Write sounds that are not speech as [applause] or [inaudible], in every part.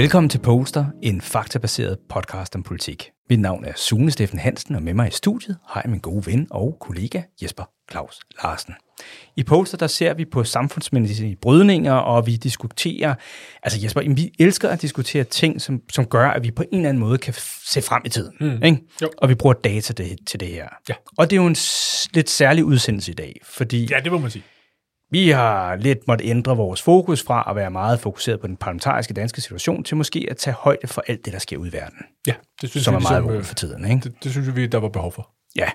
Velkommen til Poster, en faktabaseret podcast om politik. Mit navn er Sune Steffen Hansen, og med mig i studiet har jeg min gode ven og kollega Jesper Claus Larsen. I Poster der ser vi på samfundsmæssige brydninger, og vi diskuterer, altså Jesper, vi elsker at diskutere ting, som, som gør, at vi på en eller anden måde kan se frem i tiden. Mm. Ikke? Jo. Og vi bruger data det, til det her. Ja. Og det er jo en lidt særlig udsendelse i dag, fordi Ja, det må man sige. Vi har lidt måtte ændre vores fokus fra at være meget fokuseret på den parlamentariske danske situation, til måske at tage højde for alt det, der sker ud i verden, Ja, det synes som er vi meget ligesom, alvorligt øh, for tiden. Ikke? det, det synes vi, der var behov for. Ja.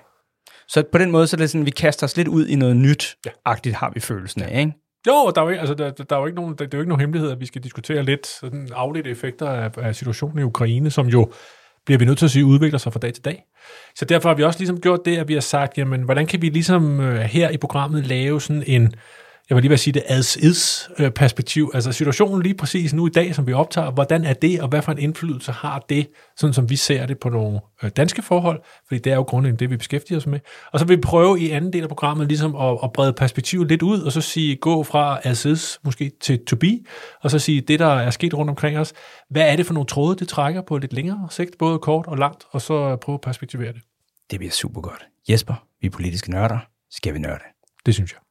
Så på den måde, så er det sådan, at vi kaster os lidt ud i noget nyt, Ja. agtigt har vi følelsen af, ikke? Jo, der er jo ikke, altså, der, der er jo ikke nogen, der, det er jo ikke nogen hemmelighed, at vi skal diskutere lidt sådan afledte effekter af, af situationen i Ukraine, som jo bliver vi nødt til at sige, udvikler sig fra dag til dag. Så derfor har vi også ligesom gjort det, at vi har sagt, jamen, hvordan kan vi ligesom øh, her i programmet lave sådan en, jeg vil lige vil sige det, as-is perspektiv, altså situationen lige præcis nu i dag, som vi optager, hvordan er det, og hvad for en indflydelse har det, sådan som vi ser det på nogle øh, danske forhold, fordi det er jo grundlæggende det, vi beskæftiger os med. Og så vil vi prøve i anden del af programmet ligesom at, at brede perspektivet lidt ud, og så sige, gå fra as-is måske til to be, og så sige, det der er sket rundt omkring os, hvad er det for nogle tråde, det trækker på lidt længere sigt, både kort og langt, og så prøve at perspektivere det. Det bliver super godt. Jesper, vi er politiske nørder. Skal vi nørde? Det synes jeg.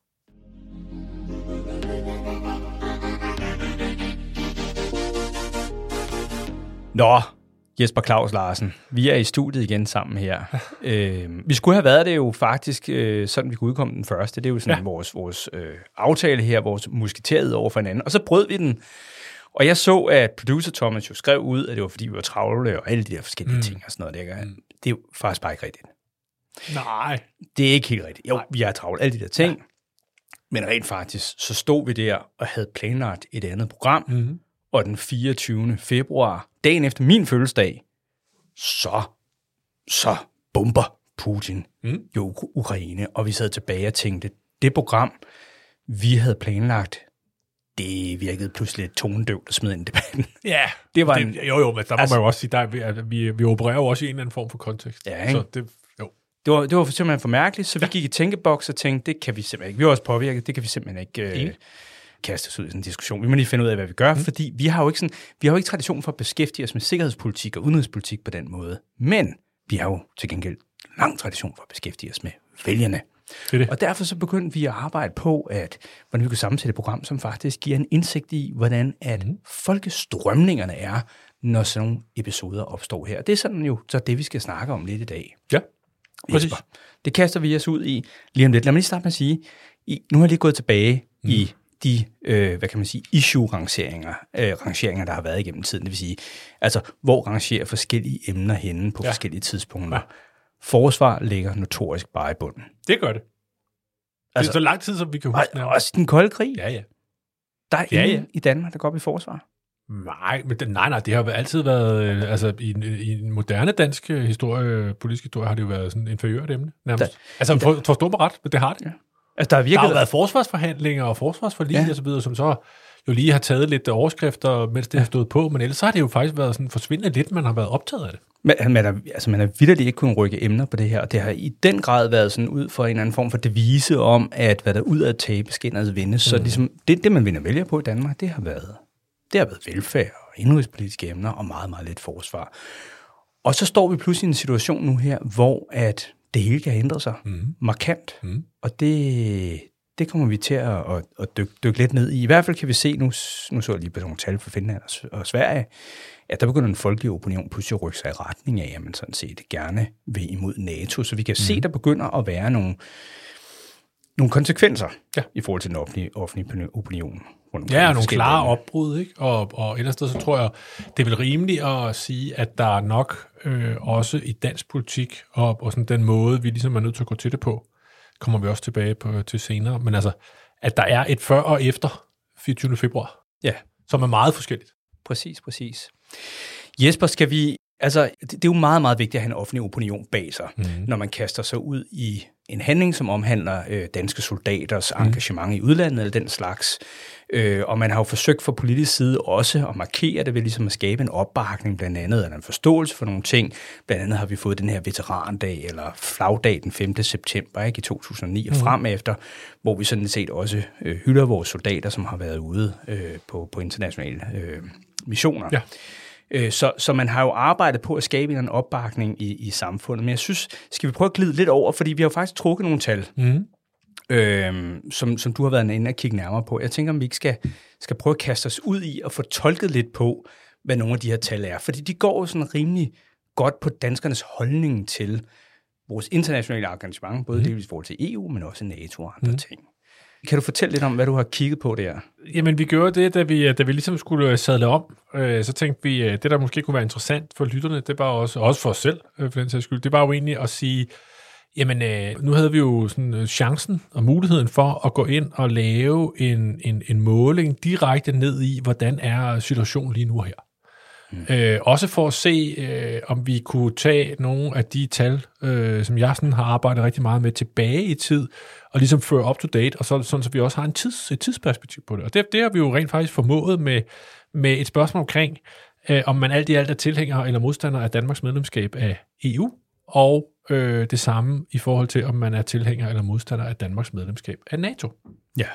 Nå, Jesper Claus Larsen, vi er i studiet igen sammen her. [laughs] øh, vi skulle have været det jo faktisk, øh, sådan vi kunne udkomme den første. Det er jo sådan ja. Vores, vores øh, aftale her, vores musketeret over for hinanden. Og så brød vi den. Og jeg så, at producer Thomas jo skrev ud, at det var fordi, vi var travle og alle de der forskellige mm. ting og sådan noget. Der. Mm. Det er jo faktisk bare ikke rigtigt. Nej. Det er ikke helt rigtigt. Jo, vi er travlt, alle de der ting. Ja. Men rent faktisk, så stod vi der og havde planlagt et andet program. Mm-hmm. Og den 24. februar, dagen efter min fødselsdag, så, så bomber Putin Mm. jo Uk- Ukraine. Og vi sad tilbage og tænkte, det program, vi havde planlagt, det virkede pludselig lidt tonedøvt at smide ind i debatten. Ja, Det var det, en- jo jo, men der må altså- man jo også sige, der, vi, at vi, vi opererer jo også i en eller anden form for kontekst. Ja, ikke? Så det, jo. Det var, det var simpelthen for mærkeligt, så vi gik i tænkeboks og tænkte, det kan vi simpelthen ikke. Vi var også påvirket, det kan vi simpelthen ikke øh. Kaste os ud i sådan en diskussion. Vi må lige finde ud af, hvad vi gør, mm. fordi vi har jo ikke sådan, vi har jo ikke tradition for at beskæftige os med sikkerhedspolitik og udenrigspolitik på den måde. Men vi har jo til gengæld lang tradition for at beskæftige os med vælgerne. Det det. Og derfor så begyndte vi at arbejde på, at hvordan vi kunne sammensætte et program, som faktisk giver en indsigt i, hvordan at mm. folkestrømningerne er, når sådan nogle episoder opstår her. Det er sådan jo så det, vi skal snakke om lidt i dag. Ja, præcis. Jesper. Det kaster vi os ud i lige om lidt. Lad mig lige starte med at sige, i, nu har jeg lige gået tilbage mm. i de, øh, hvad kan man sige, issue-rangeringer, øh, rangeringer, der har været igennem tiden. Det vil sige, altså, hvor rangerer forskellige emner henne på ja. Forskellige tidspunkter. Ja. Forsvar ligger notorisk bare i bunden. Det gør det. Altså, det Altså- er så lang tid, som vi kan Og, huske nærmest. også den kolde krig, ja. Ja, der er Ja, ingen ja. i Danmark, der går op i forsvar. Nej, men det, nej, nej, det har jo altid været, øh, altså i, en- i en moderne dansk øh, historie, politisk historie, har det jo været sådan inferiørt emne, nærmest. Der, altså, for, forstå mig ret, men det har det. Ja. Altså, der har Der virkelig har jo været forsvarsforhandlinger og forsvarsforlig Ja. og så videre, som så jo lige har taget lidt overskrifter, mens det har stået på, men ellers så har det jo faktisk været sådan forsvindende lidt, man har været optaget af det. Men man, er, altså, man har vildt ikke kunnet rykke emner på det her, og det har i den grad været sådan ud fra en eller anden form for devise om, at hvad der ud af tabe, indad vindes. Mm. Så ligesom, det, det, man vinder vælger på i Danmark, det har været, det har været velfærd og indrigspolitiske emner og meget, meget lidt forsvar. Og så står vi pludselig i en situation nu her, hvor at det hele kan ændre sig mm. markant. Mm. Og det, det kommer vi til at, at, at dykke, dykke lidt ned i. I hvert fald kan vi se, nu, nu så jeg lige på nogle tal for Finland og, og Sverige, at der begynder en folkelig opinion pludselig at rykke sig i retning af, at man sådan set gerne vil imod NATO. Så vi kan mm. se, der begynder at være nogle, nogle konsekvenser ja. I forhold til den offentlige, offentlige opinion. rundt Ja, og nogle klare lande. opbrud, ikke? Og, og ellers så tror jeg, det er vel rimeligt at sige, at der er nok øh, også i dansk politik, og, og sådan den måde, vi ligesom er nødt til at gå til det på, kommer vi også tilbage på, til senere, men altså, at der er et før og efter 24. februar, Ja, som er meget forskelligt. Præcis, præcis. Jesper, skal vi... Altså, det, det er jo meget, meget vigtigt at have en offentlig opinion bag sig, mm. når man kaster sig ud i en handling, som omhandler øh, danske soldaters mm. engagement i udlandet eller den slags. Øh, og man har jo forsøgt fra politisk side også at markere det ved ligesom at skabe en opbakning blandt andet, eller en forståelse for nogle ting. Blandt andet har vi fået den her veterandag, eller flagdag den 5. september ikke, i 2009 og mm. frem efter, hvor vi sådan set også øh, hylder vores soldater, som har været ude øh, på, på internationale øh, missioner. Ja. Øh, så, så man har jo arbejdet på at skabe en opbakning i, i samfundet. Men jeg synes, skal vi prøve at glide lidt over, fordi vi har jo faktisk trukket nogle tal, mm. øh, som, som du har været inde og kigge nærmere på. Jeg tænker, om vi ikke skal, skal prøve at kaste os ud i og få tolket lidt på, hvad nogle af de her tal er. Fordi de går jo sådan rimelig godt på danskernes holdning til vores internationale engagement, både mm. delvis i forhold til EU, men også NATO og andre mm. ting. Kan du fortælle lidt om, hvad du har kigget på der? Jamen, vi gjorde det, da vi, da vi ligesom skulle øh, sadle om. Øh, så tænkte vi, øh, det der måske kunne være interessant for lytterne, det var også, også for os selv, øh, for den sags skyld, det var jo egentlig at sige, jamen, nu havde vi jo sådan chancen og muligheden for at gå ind og lave en, en, en måling direkte ned i, hvordan er situationen lige nu her. Mm. Øh, også for at se, øh, om vi kunne tage nogle af de tal, øh, som jeg sådan har arbejdet rigtig meget med tilbage i tid, og ligesom føre up to date, og så sådan, så vi også har en tids, et tidsperspektiv på det. Og det, det har vi jo rent faktisk formået med, med et spørgsmål omkring, øh, om man alt i alt er tilhænger eller modstander af Danmarks medlemskab af EU, og øh, det samme i forhold til, om man er tilhænger eller modstander af Danmarks medlemskab af NATO. Ja.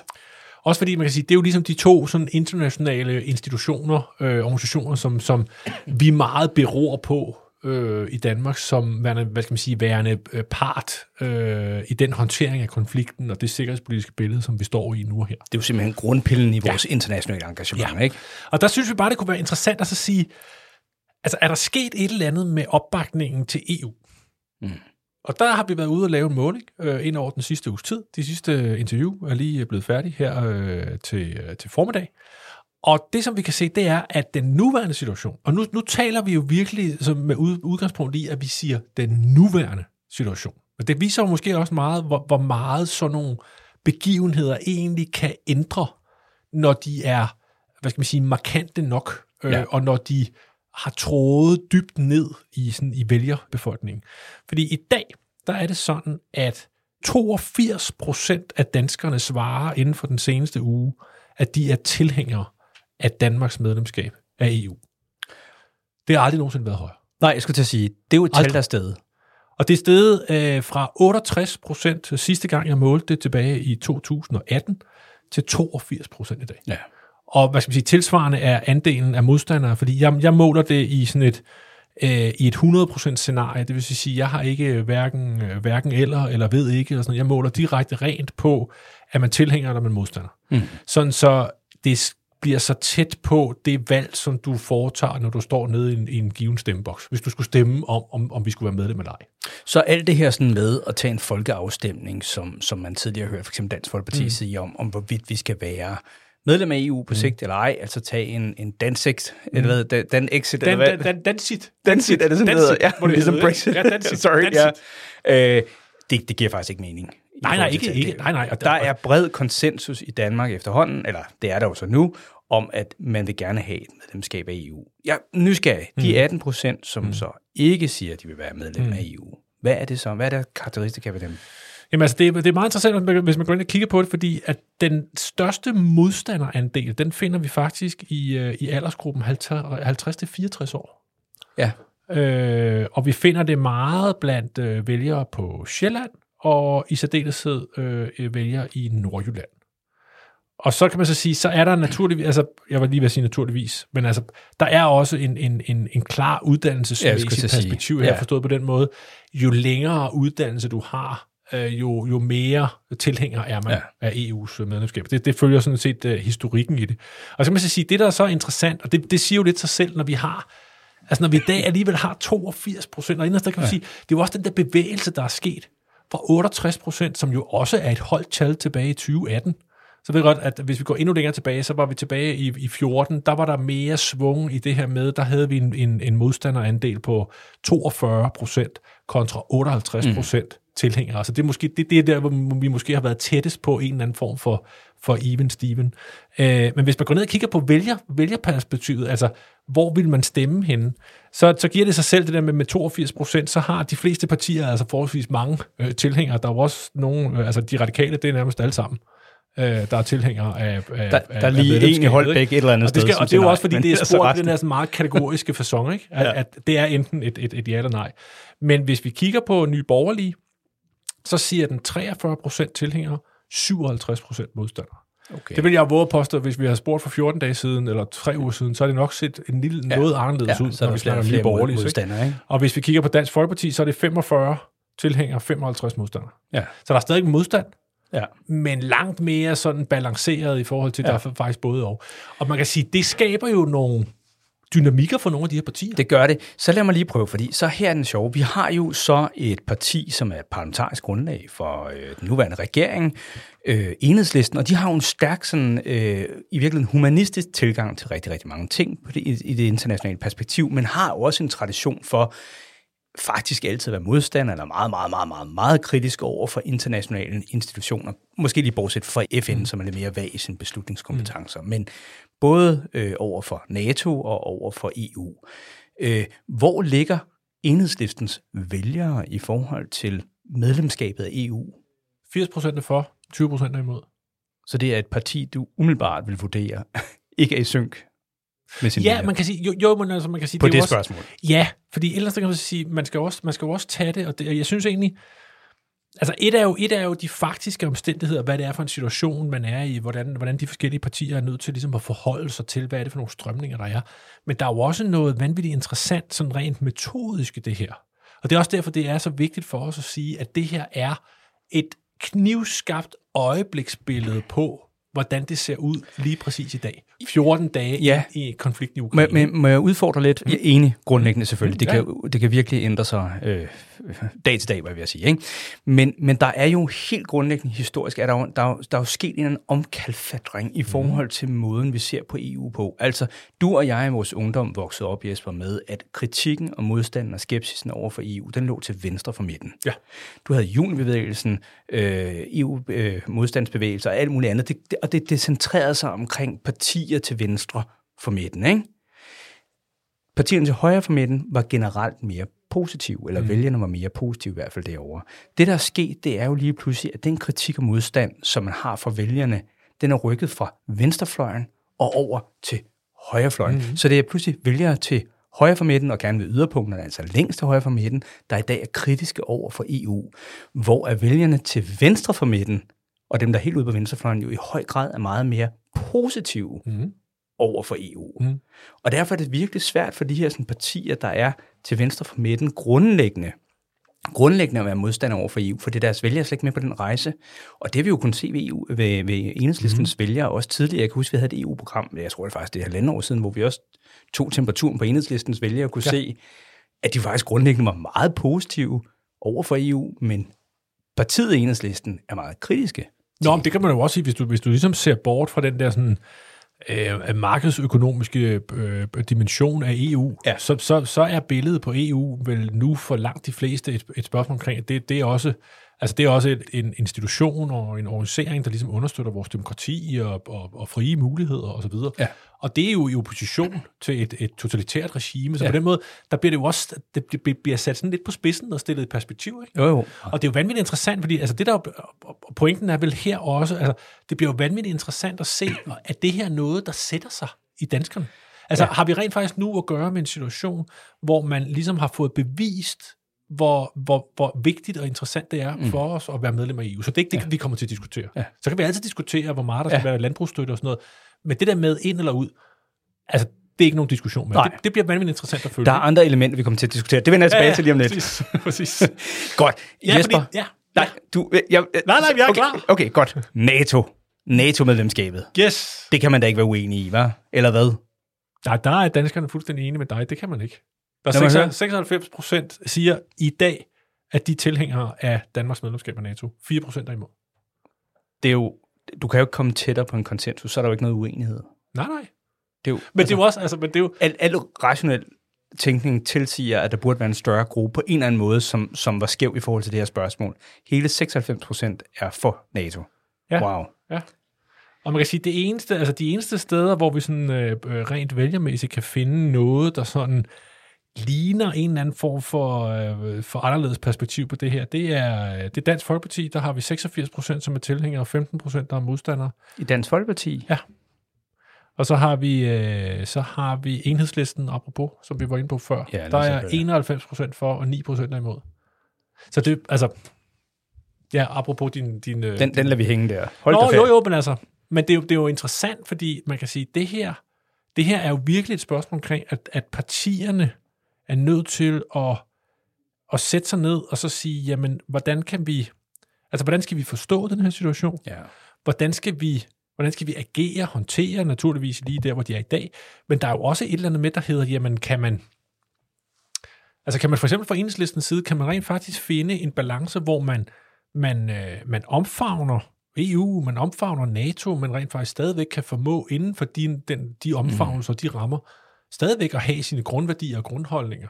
Også fordi man kan sige, det er jo ligesom de to sådan internationale institutioner, øh, organisationer, som, som vi meget beror på øh, i Danmark som værende, hvad skal man sige, værende øh, part øh, i den håndtering af konflikten og det sikkerhedspolitiske billede, som vi står i nu her. Det er jo simpelthen grundpillen i vores ja. internationale engagement, ja. ikke? Og der synes vi bare, det kunne være interessant at så sige, altså er der sket et eller andet med opbakningen til EU? Mm. Og der har vi været ude og lave en måling øh, ind over den sidste uges tid. De sidste interview er lige blevet færdige her øh, til, øh, til formiddag. Og det, som vi kan se, det er, at den nuværende situation, og nu, nu taler vi jo virkelig som med udgangspunkt i, at vi siger den nuværende situation. Og det viser jo måske også meget, hvor, hvor meget sådan nogle begivenheder egentlig kan ændre, når de er, hvad skal man sige, markante nok, øh, ja. og når de har trådet dybt ned i, sådan, i vælgerbefolkningen. Fordi i dag, der er det sådan, at 82 procent af danskerne svarer inden for den seneste uge, at de er tilhængere af Danmarks medlemskab af EU. Det har aldrig nogensinde været højere. Nej, jeg skulle til at sige, det er jo et tal, der er stedet. Og det er stedet øh, fra 68 procent sidste gang, jeg målte det tilbage i 2018, til 82 procent i dag. Ja. Og hvad skal man sige, tilsvarende er andelen af modstandere, fordi jeg, jeg måler det i sådan et, øh, i et 100% scenarie, det vil sige, jeg har ikke hverken, øh, hverken eller, eller ved ikke, eller sådan jeg måler direkte rent på, at man tilhænger eller man modstander. Mm. Sådan så det bliver så tæt på det valg, som du foretager, når du står nede i en, i en given stemmeboks, hvis du skulle stemme om, om, om vi skulle være medlem eller ej. Så alt det her sådan med at tage en folkeafstemning, som, som man tidligere har hørt for eksempel Dansk Folkeparti mm. sige om, om hvorvidt vi skal være medlem af EU på mm. sigt eller ej, altså tage en, en Dansex, mm. eller hvad, Dan, Dan Exit, Dan, eller hvad? Dan, Dansit. Dansit, er det sådan noget? Ja, det ligesom Brexit. Ja, Dansit. Sorry, Dansit. ja. Øh, det, det giver faktisk ikke mening. Nej, nej, ikke, ikke. Nej, nej. Og der er bred konsensus i Danmark efterhånden, eller det er der jo så nu, om at man vil gerne have et medlemskab af EU. Jeg er nysgerrig. De 18 mm. procent, som mm. så ikke siger, at de vil være medlem mm. af EU. Hvad er det så? Hvad er der karakteristika ved dem? Jamen altså, det, er, det er meget interessant, hvis man går ind og kigger på det, fordi at den største modstanderandel, den finder vi faktisk i, øh, i aldersgruppen 50-64 år. Ja. Øh, og vi finder det meget blandt øh, vælgere på Sjælland, og i særdeleshed øh, vælgere i Nordjylland. Og så kan man så sige, så er der naturligvis, altså jeg var lige ved at sige naturligvis, men altså, der er også en, en, en, en klar uddannelsesmæssig ja, perspektiv her, ja. forstået på den måde. Jo længere uddannelse du har, øh, jo, jo mere tilhænger er man ja. af EU's medlemskab. Det, det følger sådan set uh, historikken i det. Og så kan man så sige, det der er så interessant, og det, det siger jo lidt sig selv, når vi har Altså når vi i dag alligevel har 82 procent, og inderst der kan man ja. sige, det er jo også den der bevægelse, der er sket fra 68 procent, som jo også er et holdt tal tilbage i 2018, så ved jeg godt, at hvis vi går endnu længere tilbage, så var vi tilbage i, i 14, der var der mere svung i det her med, der havde vi en, en, en modstanderandel på 42 procent kontra 58 procent mm. Tilhængere. Altså det er måske det, det er der, hvor vi måske har været tættest på en eller anden form for, for even Steven. Øh, men hvis man går ned og kigger på vælger, vælgerperspektivet, altså hvor vil man stemme henne, så, så giver det sig selv det der med, med 82 procent, så har de fleste partier altså forholdsvis mange øh, tilhængere. Der er jo også nogle, øh, altså de radikale, det er nærmest alle sammen øh, der er tilhængere af, af Der, der er lige en i Holbæk et eller andet og det, sted. skal, som og det er jo også, fordi nej, det er men spurgt den her sådan meget kategoriske fasong, ikke? At, Ja. at det er enten et, et, et ja eller nej. Men hvis vi kigger på Nye Borgerlige, så siger den 43 procent tilhængere, 57 procent modstandere. Okay. Det vil jeg våge at påstå, hvis vi har spurgt for 14 dage siden, eller tre uger siden, så er det nok set en lille, Ja. noget anderledes ja, ud, så når vi snakker flere Borgerlige. ikke? ikke? Og hvis vi kigger på Dansk Folkeparti, så er det 45 tilhængere, 55 modstandere. Ja. Så der er stadig modstand, Ja. men langt mere sådan balanceret i forhold til. Ja. der er faktisk både og. Og man kan sige, det skaber jo nogle dynamikker for nogle af de her partier. Det gør det. Så lad mig lige prøve, fordi så her er den sjove. Vi har jo så et parti, som er parlamentarisk grundlag for øh, den nuværende regering, øh, enhedslisten, og de har jo en stærk, sådan, øh, i virkeligheden humanistisk tilgang til rigtig, rigtig mange ting på det, i, i det internationale perspektiv, men har jo også en tradition for faktisk altid at være modstander, eller meget, meget, meget, meget, meget kritisk over for internationale institutioner. Måske lige bortset fra FN, mm. som er lidt mere vag i sine beslutningskompetencer, mm. men både øh, over for NATO og over for EU. Øh, hvor ligger enhedslistens vælgere i forhold til medlemskabet af EU? 80 procent er for, 20 procent er imod. Så det er et parti, du umiddelbart vil vurdere [laughs] ikke er i synk med sin Ja, vælger man kan sige, jo, jo men altså, man kan sige, på det, det, også, spørgsmål. Ja, fordi ellers kan man sige, man skal også, man skal også tage det, og det, og jeg synes egentlig, altså et er, jo, et er jo de faktiske omstændigheder, hvad det er for en situation, man er i, hvordan, hvordan de forskellige partier er nødt til ligesom at forholde sig til, hvad er det for nogle strømninger, der er. Men der er jo også noget vanvittigt interessant, sådan rent metodisk i det her. Og det er også derfor, det er så vigtigt for os at sige, at det her er et knivskabt øjebliksbillede på, hvordan det ser ud lige præcis i dag. 14 dage Ja. i konflikten i Ukraine. men, må jeg udfordre lidt? Jeg er enig grundlæggende selvfølgelig. Det. Ja. kan, det kan virkelig ændre sig øh, dag til dag, hvad vil jeg sige. Ikke? Men, men der er jo helt grundlæggende historisk, er der, jo, der, er jo, der er jo sket en eller anden omkalfatring i forhold til måden, vi ser på EU på. Altså, du og jeg i vores ungdom voksede op, Jesper, med, at kritikken og modstanden og skepsisen over for EU, den lå til venstre for midten. Ja. Du havde junibevægelsen, øh, EU-modstandsbevægelser og alt muligt andet, det, det, og det, det centrerede sig omkring partier til venstre for midten, ikke? Partierne til højre for midten var generelt mere positive, eller mm. vælgerne var mere positive i hvert fald derovre. Det, der er sket, det er jo lige pludselig, at den kritik og modstand, som man har fra vælgerne, den er rykket fra venstrefløjen og over til højrefløjen. Mm. Så det er pludselig vælgere til højre for midten, og gerne ved yderpunkterne, altså længst til højre for midten, der i dag er kritiske over for EU. Hvor er vælgerne til venstre for midten, og dem, der er helt ude på venstrefløjen, jo i høj grad er meget mere positive Mhm. over for EU. Mhm. Og derfor er det virkelig svært for de her sådan, partier, der er til venstre for midten, grundlæggende, grundlæggende at være modstander over for EU, for det er deres vælgere slet ikke med på den rejse. Og det har vi jo kunnet se ved, EU, ved, ved enhedslistens mm. vælgere også tidligere. Jeg kan huske, vi havde et EU-program, jeg tror det faktisk det er halvanden år siden, hvor vi også tog temperaturen på enhedslistens vælgere og kunne ja. se, at de faktisk grundlæggende var meget positive over for EU, men partiet enhedslisten er meget kritiske. Nå, men det kan man jo også sige, hvis du, hvis du ligesom ser bort fra den der sådan, øh, markedsøkonomiske øh, dimension af EU, Ja. så, så, så er billedet på EU vel nu for langt de fleste et, et spørgsmål omkring, at det, det er også, altså det er også et, en institution og en organisering, der ligesom understøtter vores demokrati og, og, og frie muligheder osv. Ja. Og det er jo i opposition til et, et totalitært regime, så Ja. på den måde, der bliver det jo også, det bliver- sat sådan lidt på spidsen og stillet i perspektiv, ikke? Jo, jo. Og det er jo vanvittigt interessant, fordi altså det der, er og pointen er vel her også, altså det bliver jo vanvittigt interessant at se, at det her er noget, der sætter sig i danskerne. Altså ja. har vi rent faktisk nu at gøre med en situation, hvor man ligesom har fået bevist, hvor, hvor, hvor vigtigt og interessant det er mm. for os at være medlem af EU. Så det er ikke det, ja. vi kommer til at diskutere. Ja. Så kan vi altid diskutere, hvor meget der skal Ja. være landbrugsstøtte og sådan noget. Men det der med ind eller ud, altså det er ikke nogen diskussion med. Nej. Det, det bliver vanvittigt interessant at følge. Der er andre elementer, vi kommer til at diskutere. Det vender jeg tilbage ja, til lige om lidt. Præcis. [laughs] præcis. Godt. Ja, Jesper, fordi, ja, Nej, du, jeg, jeg, Nej, nej, jeg er okay, klar. Okay, godt. NATO. NATO-medlemskabet. Yes. Det kan man da ikke være uenig i, hva'? Eller hvad? Nej, der er danskerne fuldstændig enige med dig. Det kan man ikke. Der Lad mig er høre. 96 procent siger i dag, at de er tilhængere af Danmarks medlemskab af NATO. 4 procent er imod. Det er jo, du kan jo ikke komme tættere på en konsensus, så er der jo ikke noget uenighed. Nej, nej. Det er jo, Men det er jo også, altså, men det er jo, alt, alt rationelt tænkning tilsiger, at der burde være en større gruppe på en eller anden måde, som, som var skæv i forhold til det her spørgsmål. Hele 96 procent er for NATO. Ja. Wow. Ja. Og man kan sige, det eneste, altså de eneste steder, hvor vi sådan øh, øh, rent vælgermæssigt kan finde noget, der sådan ligner en eller anden form for, øh, for anderledes perspektiv på det her, det er, det er Dansk Folkeparti. Der har vi 86 procent, som er tilhængere, og 15 procent, der er modstandere. I Dansk Folkeparti? Ja. Og så har vi, øh, så har vi enhedslisten, apropos, som vi var inde på før. Ja, der er se på det. 91 procent for, og 9 procent er imod. Så det, altså, ja, apropos din... din øh, Den, den lader vi hænge der. Hold Nå, jo, jo, men altså, men det er jo, det er jo interessant, fordi man kan sige, det her, det her er jo virkelig et spørgsmål omkring, at, at partierne er nødt til at, at sætte sig ned og så sige, jamen, hvordan kan vi, altså, hvordan skal vi forstå den her situation? Ja. Hvordan skal vi, hvordan skal vi agere, håndtere, naturligvis lige der, hvor de er i dag, men der er jo også et eller andet med, der hedder, jamen, kan man, altså kan man for eksempel fra enhedslistens side, kan man rent faktisk finde en balance, hvor man, man, øh, man omfavner EU, man omfavner NATO, men rent faktisk stadigvæk kan formå inden for de, den, de omfavnelser, de rammer, stadigvæk at have sine grundværdier og grundholdninger.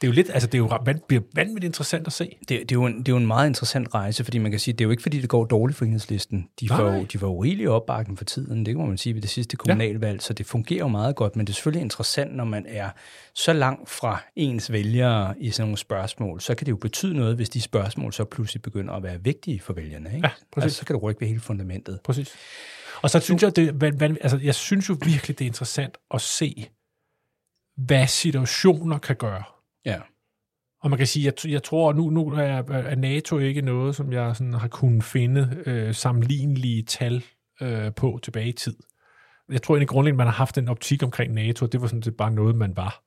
Det er jo lidt, altså det er jo bliver vanvittigt interessant at se. Det, det, er jo en, det er jo en meget interessant rejse, fordi man kan sige, det er jo ikke fordi, det går dårligt for enhedslisten. De får, Nej. jo- de får jo rigelig opbakning for tiden, det må man sige ved det sidste kommunalvalg, så det fungerer jo meget godt, men det er selvfølgelig interessant, når man er så langt fra ens vælgere i sådan nogle spørgsmål, så kan det jo betyde noget, hvis de spørgsmål så pludselig begynder at være vigtige for vælgerne. Ikke? Ja, præcis. altså, så kan det rykke ved hele fundamentet. Præcis. Og så synes jeg, det, altså, jeg synes jo virkelig, det er interessant at se, hvad situationer kan gøre. Ja. Og man kan sige, jeg, jeg tror, nu, nu er, er NATO ikke noget, som jeg sådan har kunnet finde øh, sammenlignelige tal øh, på tilbage i tid. Jeg tror egentlig grundlæggende, man har haft en optik omkring NATO, det var sådan set bare noget, man var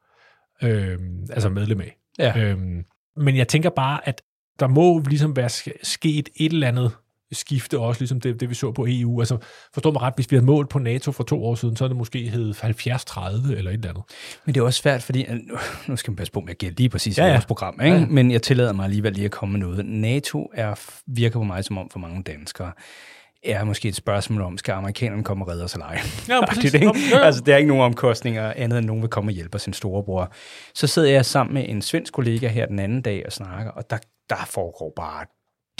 øh, altså medlem af. Ja. Øhm, men jeg tænker bare, at der må ligesom være sk- sket et eller andet skifte også, ligesom det, det vi så på EU. Altså, forstå mig ret, hvis vi havde målt på NATO for to år siden, så er det måske hed 70-30 eller et eller andet. Men det er også svært, fordi, nu- nu skal man passe på med at gætte lige præcis Ja, ja, vores program, ikke? Ja, men jeg tillader mig alligevel lige at komme med noget. NATO er, virker på mig som om for mange danskere, er måske et spørgsmål om, skal amerikanerne komme og redde os eller ej? Ja, [laughs] Agtigt, ikke? Altså, der er ikke nogen omkostninger andet, end nogen vil komme og hjælpe sin storebror. Så sidder jeg sammen med en svensk kollega her den anden dag og snakker, og der, der foregår bare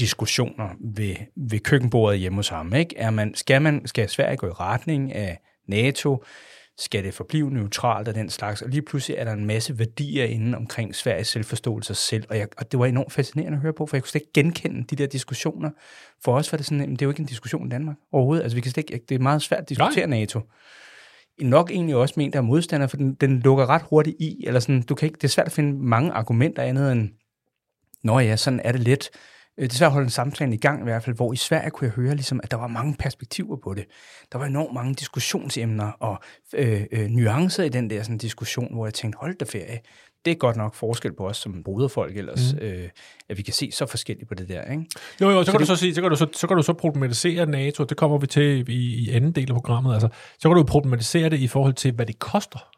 diskussioner ved, ved køkkenbordet hjemme hos ham. Ikke? Er man, skal, man, skal Sverige gå i retning af NATO? Skal det forblive neutralt af den slags? Og lige pludselig er der en masse værdier inde omkring Sveriges selvforståelse selv, og, jeg, og det var enormt fascinerende at høre på, for jeg kunne slet ikke genkende de der diskussioner. For os var det sådan, jamen, det er jo ikke en diskussion i Danmark overhovedet. Altså, vi kan slet ikke, det er meget svært at diskutere Nej. NATO nok egentlig også med en, der er modstander, for den, den lukker ret hurtigt i, eller sådan, du kan ikke, det er svært at finde mange argumenter andet end, nå ja, sådan er det lidt. Øh, at holde en samtale i gang i hvert fald, hvor i Sverige kunne jeg høre, ligesom, at der var mange perspektiver på det. Der var enormt mange diskussionsemner og øh, øh, nuancer i den der sådan, diskussion, hvor jeg tænkte, hold da ferie, det er godt nok forskel på os som broderfolk ellers, mm. øh, at vi kan se så forskelligt på det der. Ikke? Jo, jo, så, Så kan du det- så sige, så kan du så, så kan du så problematisere NATO, det kommer vi til i, i anden del af programmet, altså, så kan du problematisere det i forhold til, hvad det koster.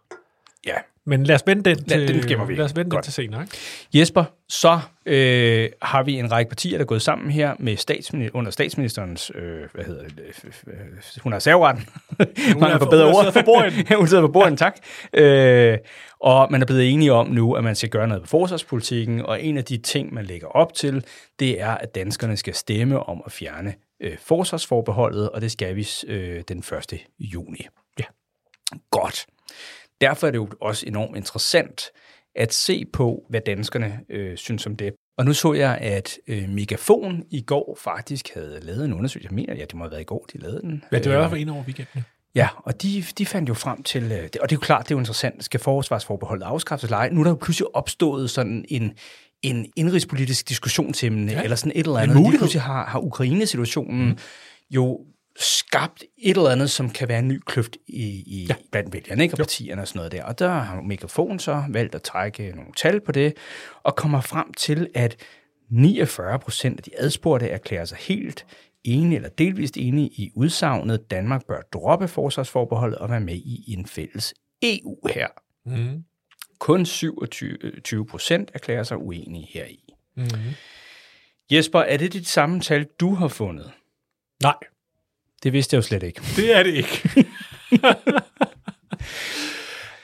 Ja. Men lad os vende den til, den gemmer vi. lad os vende den til senere. Ikke? Jesper, så øh, har vi en række partier, der er gået sammen her med statsminister, under statsministerens, øh, hvad hedder det, øh, hun har serveretten. Man er har for- for bedre hun ord. sidder for bordenden. [laughs] hun sidder for borden, tak. Øh, og man er blevet enige om nu, at man skal gøre noget på forsvarspolitikken, og en af de ting, man lægger op til, det er, at danskerne skal stemme om at fjerne øh, forsvarsforbeholdet, og det skal vi øh, den 1. juni. Ja. Godt. Derfor er det jo også enormt interessant at se på, hvad danskerne øh, synes om det. Og nu så jeg, at øh, Megafon i går faktisk havde lavet en undersøgelse. Jeg mener, ja, det må have været i går, de lavede den. Ja, det var i Øh, hvert fald en over weekenden. Ja, og de, de fandt jo frem til, øh, og det er jo klart, det er jo interessant, skal forsvarsforbeholdet afskaffes eller ej? Nu er der jo pludselig opstået sådan en, en indrigspolitisk diskussionsemne, ja, eller sådan et eller andet. Lige mulighed. pludselig har, har Ukraine-situationen mm. jo skabt et eller andet, som kan være en ny kløft i, i ja. blandt vælgerne ikke? og partierne og sådan noget der. Og der har Megafon så valgt at trække nogle tal på det, og kommer frem til, at 49 procent af de adspurgte erklærer sig helt enige eller delvist enige i udsagnet, Danmark bør droppe forsvarsforbeholdet og være med i en fælles EU her. Mm. Kun 27 procent erklærer sig uenige heri. Mm. Jesper, er det dit samme tal, du har fundet? Nej, Det vidste jeg jo slet ikke. det er det ikke. [laughs]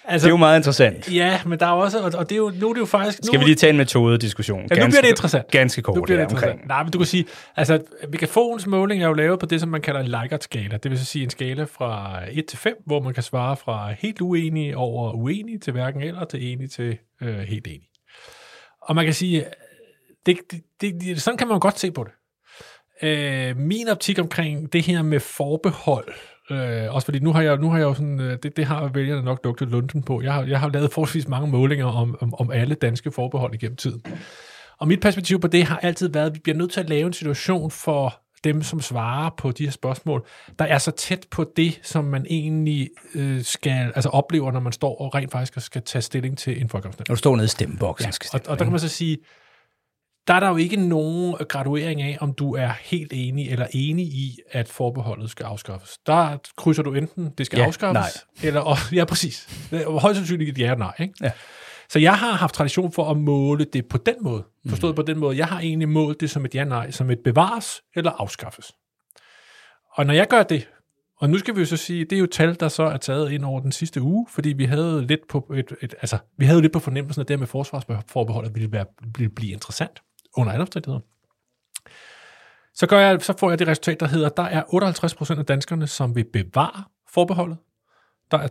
Altså, det er jo meget interessant. Ja, men der er også, og, og det er jo, nu er det jo faktisk... Skal nu, vi lige tage en metodediskussion? Ja, nu bliver det interessant. Ganske kort nu bliver det omkring. interessant. Nej, men du kan sige, altså, Megafonens måling er jo lavet på det, som man kalder en Likert-skala. Det vil sige en skala fra 1 til 5, hvor man kan svare fra helt uenig over uenig til hverken eller til enig til øh, helt enig. Og man kan sige, det, det, det, sådan kan man jo godt se på det. Øh, min optik omkring det her med forbehold, øh, også fordi nu har jeg, nu har jeg jo sådan, øh, det, det har vælgerne nok lugtet lunden på. Jeg har, jeg har lavet forholdsvis mange målinger om, om, om alle danske forbehold igennem tiden. Og mit perspektiv på det har altid været, at vi bliver nødt til at lave en situation for dem, som svarer på de her spørgsmål, der er så tæt på det, som man egentlig øh, skal, altså oplever, når man står og rent faktisk skal tage stilling til en folkeafstemning. Når du står nede i stemmeboksen. Ja, og, og der kan man så sige, der er der jo ikke nogen graduering af, om du er helt enig eller enig i, at forbeholdet skal afskaffes. Der krydser du enten, det skal Ja, afskaffes, eller... Og, ja, præcis. Højst sandsynligt et ja og nej, ikke? Ja. Så jeg har haft tradition for at måle det på den måde. Forstået mm. på den måde. Jeg har egentlig målt det som et ja-nej, som et bevares eller afskaffes. Og når jeg gør det, og nu skal vi jo så sige, det er jo tal, der så er taget ind over den sidste uge, fordi vi havde lidt på, et, et, altså, vi havde lidt på fornemmelsen, at det med forsvarsforbeholdet ville, være, ville blive interessant under alle omstændigheder. Så, gør jeg, så får jeg det resultat, der hedder, der er 58% af danskerne, som vil bevare forbeholdet. Der er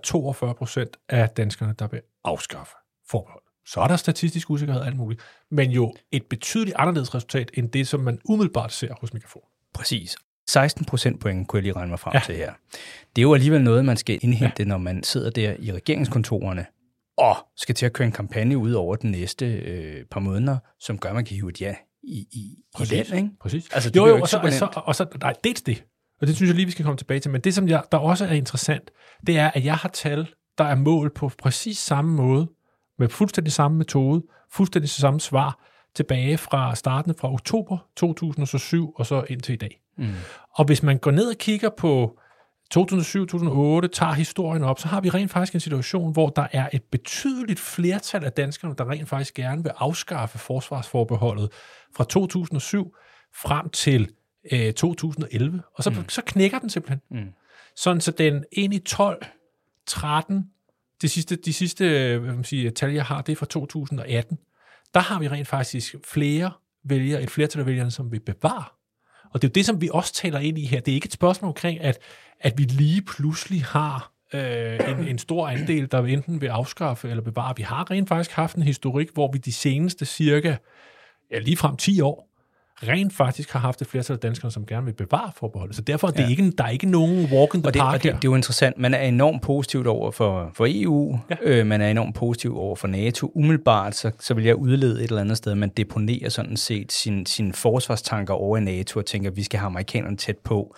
42% af danskerne, der vil afskaffe forbeholdet. Så er der statistisk usikkerhed og alt muligt, men jo et betydeligt anderledes resultat, end det, som man umiddelbart ser hos Megafon. Præcis. 16 procentpoint kunne jeg lige regne mig frem ja. til her. Det er jo alligevel noget, man skal indhente, ja. når man sidder der i regeringskontorerne og skal til at køre en kampagne ud over den næste øh, par måneder, som gør, at man kan hive et ja i, i, i land, ikke? Præcis. Altså, det jo, jo, jo og så, og, så, og så, nej, dels det, og det synes jeg lige, vi skal komme tilbage til, men det, som jeg, der også er interessant, det er, at jeg har tal, der er mål på præcis samme måde, med fuldstændig samme metode, fuldstændig samme svar, tilbage fra starten fra oktober 2007 og så indtil i dag. Mm. Og hvis man går ned og kigger på 2007-2008, tager historien op, så har vi rent faktisk en situation, hvor der er et betydeligt flertal af danskerne, der rent faktisk gerne vil afskaffe forsvarsforbeholdet fra 2007 frem til øh, 2011. Og så, mm. så knækker den simpelthen. Mm. Sådan så den ind i 12, 13, de sidste, de sidste øh, hvad man sige, tal, jeg har, det er fra 2018. Der har vi rent faktisk flere vælgere, et flertal af vælgerne, som vil bevare. Og det er jo det, som vi også taler ind i her. Det er ikke et spørgsmål omkring, at, at vi lige pludselig har øh, en, en stor andel, der enten vil afskaffe eller bevare. Vi har rent faktisk haft en historik, hvor vi de seneste cirka, ja lige frem 10 år, rent faktisk har haft et flertal af danskere, som gerne vil bevare forbeholdet. Så derfor er det Ja. ikke, der er ikke nogen walk in the Og det, park og det, her. det er jo interessant. Man er enormt positivt over for, for EU. Ja. Øh, man er enormt positiv over for NATO. Umiddelbart, så, så vil jeg udlede et eller andet sted, man deponerer sådan set sine sin forsvarstanker over i NATO og tænker, at vi skal have amerikanerne tæt på,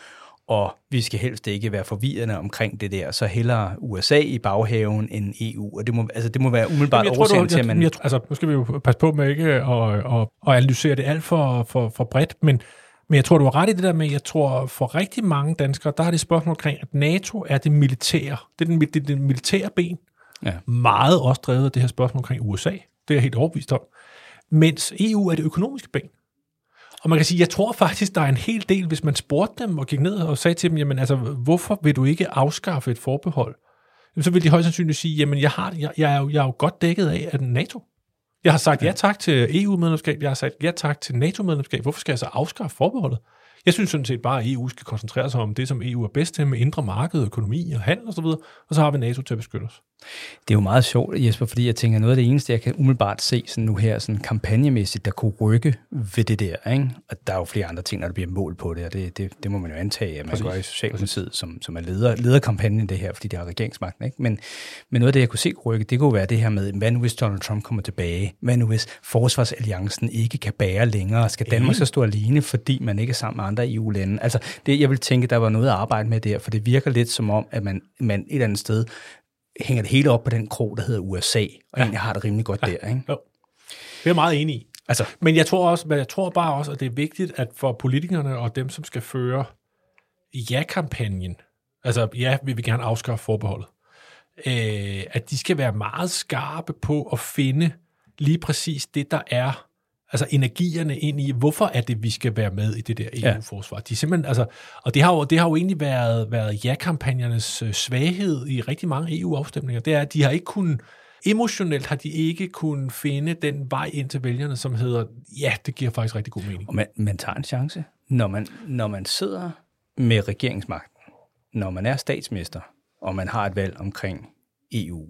og vi skal helst ikke være forvirrende omkring det der. Så hellere USA i baghaven end EU. Og det må, altså, det må være umiddelbart Jamen, årsagen til, at man... jeg, altså, nu skal vi jo passe på med ikke at, at, at analysere det alt for, for, for bredt, men, men jeg tror, du har ret i det der med, jeg tror, for rigtig mange danskere, der er det et spørgsmål omkring, at NATO er det militære. Det er den, det er den militære ben. Ja. Meget også drevet af det her spørgsmål omkring USA. Det er jeg helt overbevist om. Mens EU er det økonomiske ben. Og man kan sige, jeg tror faktisk, der er en hel del, hvis man spurgte dem og gik ned og sagde til dem, jamen altså, hvorfor vil du ikke afskaffe et forbehold? Jamen, så vil de højst sandsynligt sige, jamen jeg, har, jeg, jeg, er, jo, jeg er jo godt dækket af, af NATO. Jeg har sagt ja tak til EU-medlemskab, jeg har sagt ja tak til NATO-medlemskab. Hvorfor skal jeg så afskaffe forbeholdet? Jeg synes sådan set bare, at EU skal koncentrere sig om det, som EU er bedst til, med indre marked, økonomi og handel osv., og så har vi NATO til at beskytte os. Det er jo meget sjovt, Jesper, fordi jeg tænker, noget af det eneste, jeg kan umiddelbart se sådan nu her, sådan kampagnemæssigt, der kunne rykke ved det der, ikke? og der er jo flere andre ting, når der bliver mål på det, og det, det, det må man jo antage, at man Præcis. gør i Socialdemokratiet, som, som er leder, leder kampagnen det her, fordi de har regeringsmagten. Ikke? Men, men noget af det, jeg kunne se rykke, det kunne være det her med, hvad nu hvis Donald Trump kommer tilbage? Hvad nu hvis forsvarsalliancen ikke kan bære længere? Skal Danmark så stå alene, fordi man ikke er sammen med andre EU-lande? Altså, det, jeg vil tænke, der var noget at arbejde med der, for det virker lidt som om, at man, man et eller andet sted hænger det hele op på den krog, der hedder USA, og ja. egentlig har det rimelig godt ja. der. Ikke? Jo. Det er jeg meget enig i. Altså, Men jeg tror også, men jeg tror bare også, at det er vigtigt, at for politikerne og dem, som skal føre ja-kampagnen, altså ja, vi vil gerne afskaffe forbeholdet, øh, at de skal være meget skarpe på at finde lige præcis det, der er altså energierne ind i, hvorfor er det, vi skal være med i det der EU-forsvar. De er simpelthen, altså, og det har, jo, det har jo egentlig været, været ja-kampagnernes øh, svaghed i rigtig mange EU-afstemninger. Det er, at de har ikke kunnet, emotionelt har de ikke kunnet finde den vej ind til vælgerne, som hedder, ja, det giver faktisk rigtig god mening. Og man, man tager en chance. Når man, når man sidder med regeringsmagten, når man er statsminister, og man har et valg omkring EU,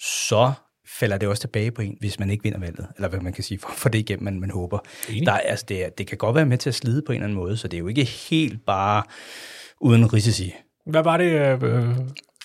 så falder det også tilbage på en, hvis man ikke vinder valget, eller hvad man kan sige, for, for det igennem, man, man håber. Der, er, altså, det, er, det kan godt være med til at slide på en eller anden måde, så det er jo ikke helt bare uden risici. Hvad var det, øh,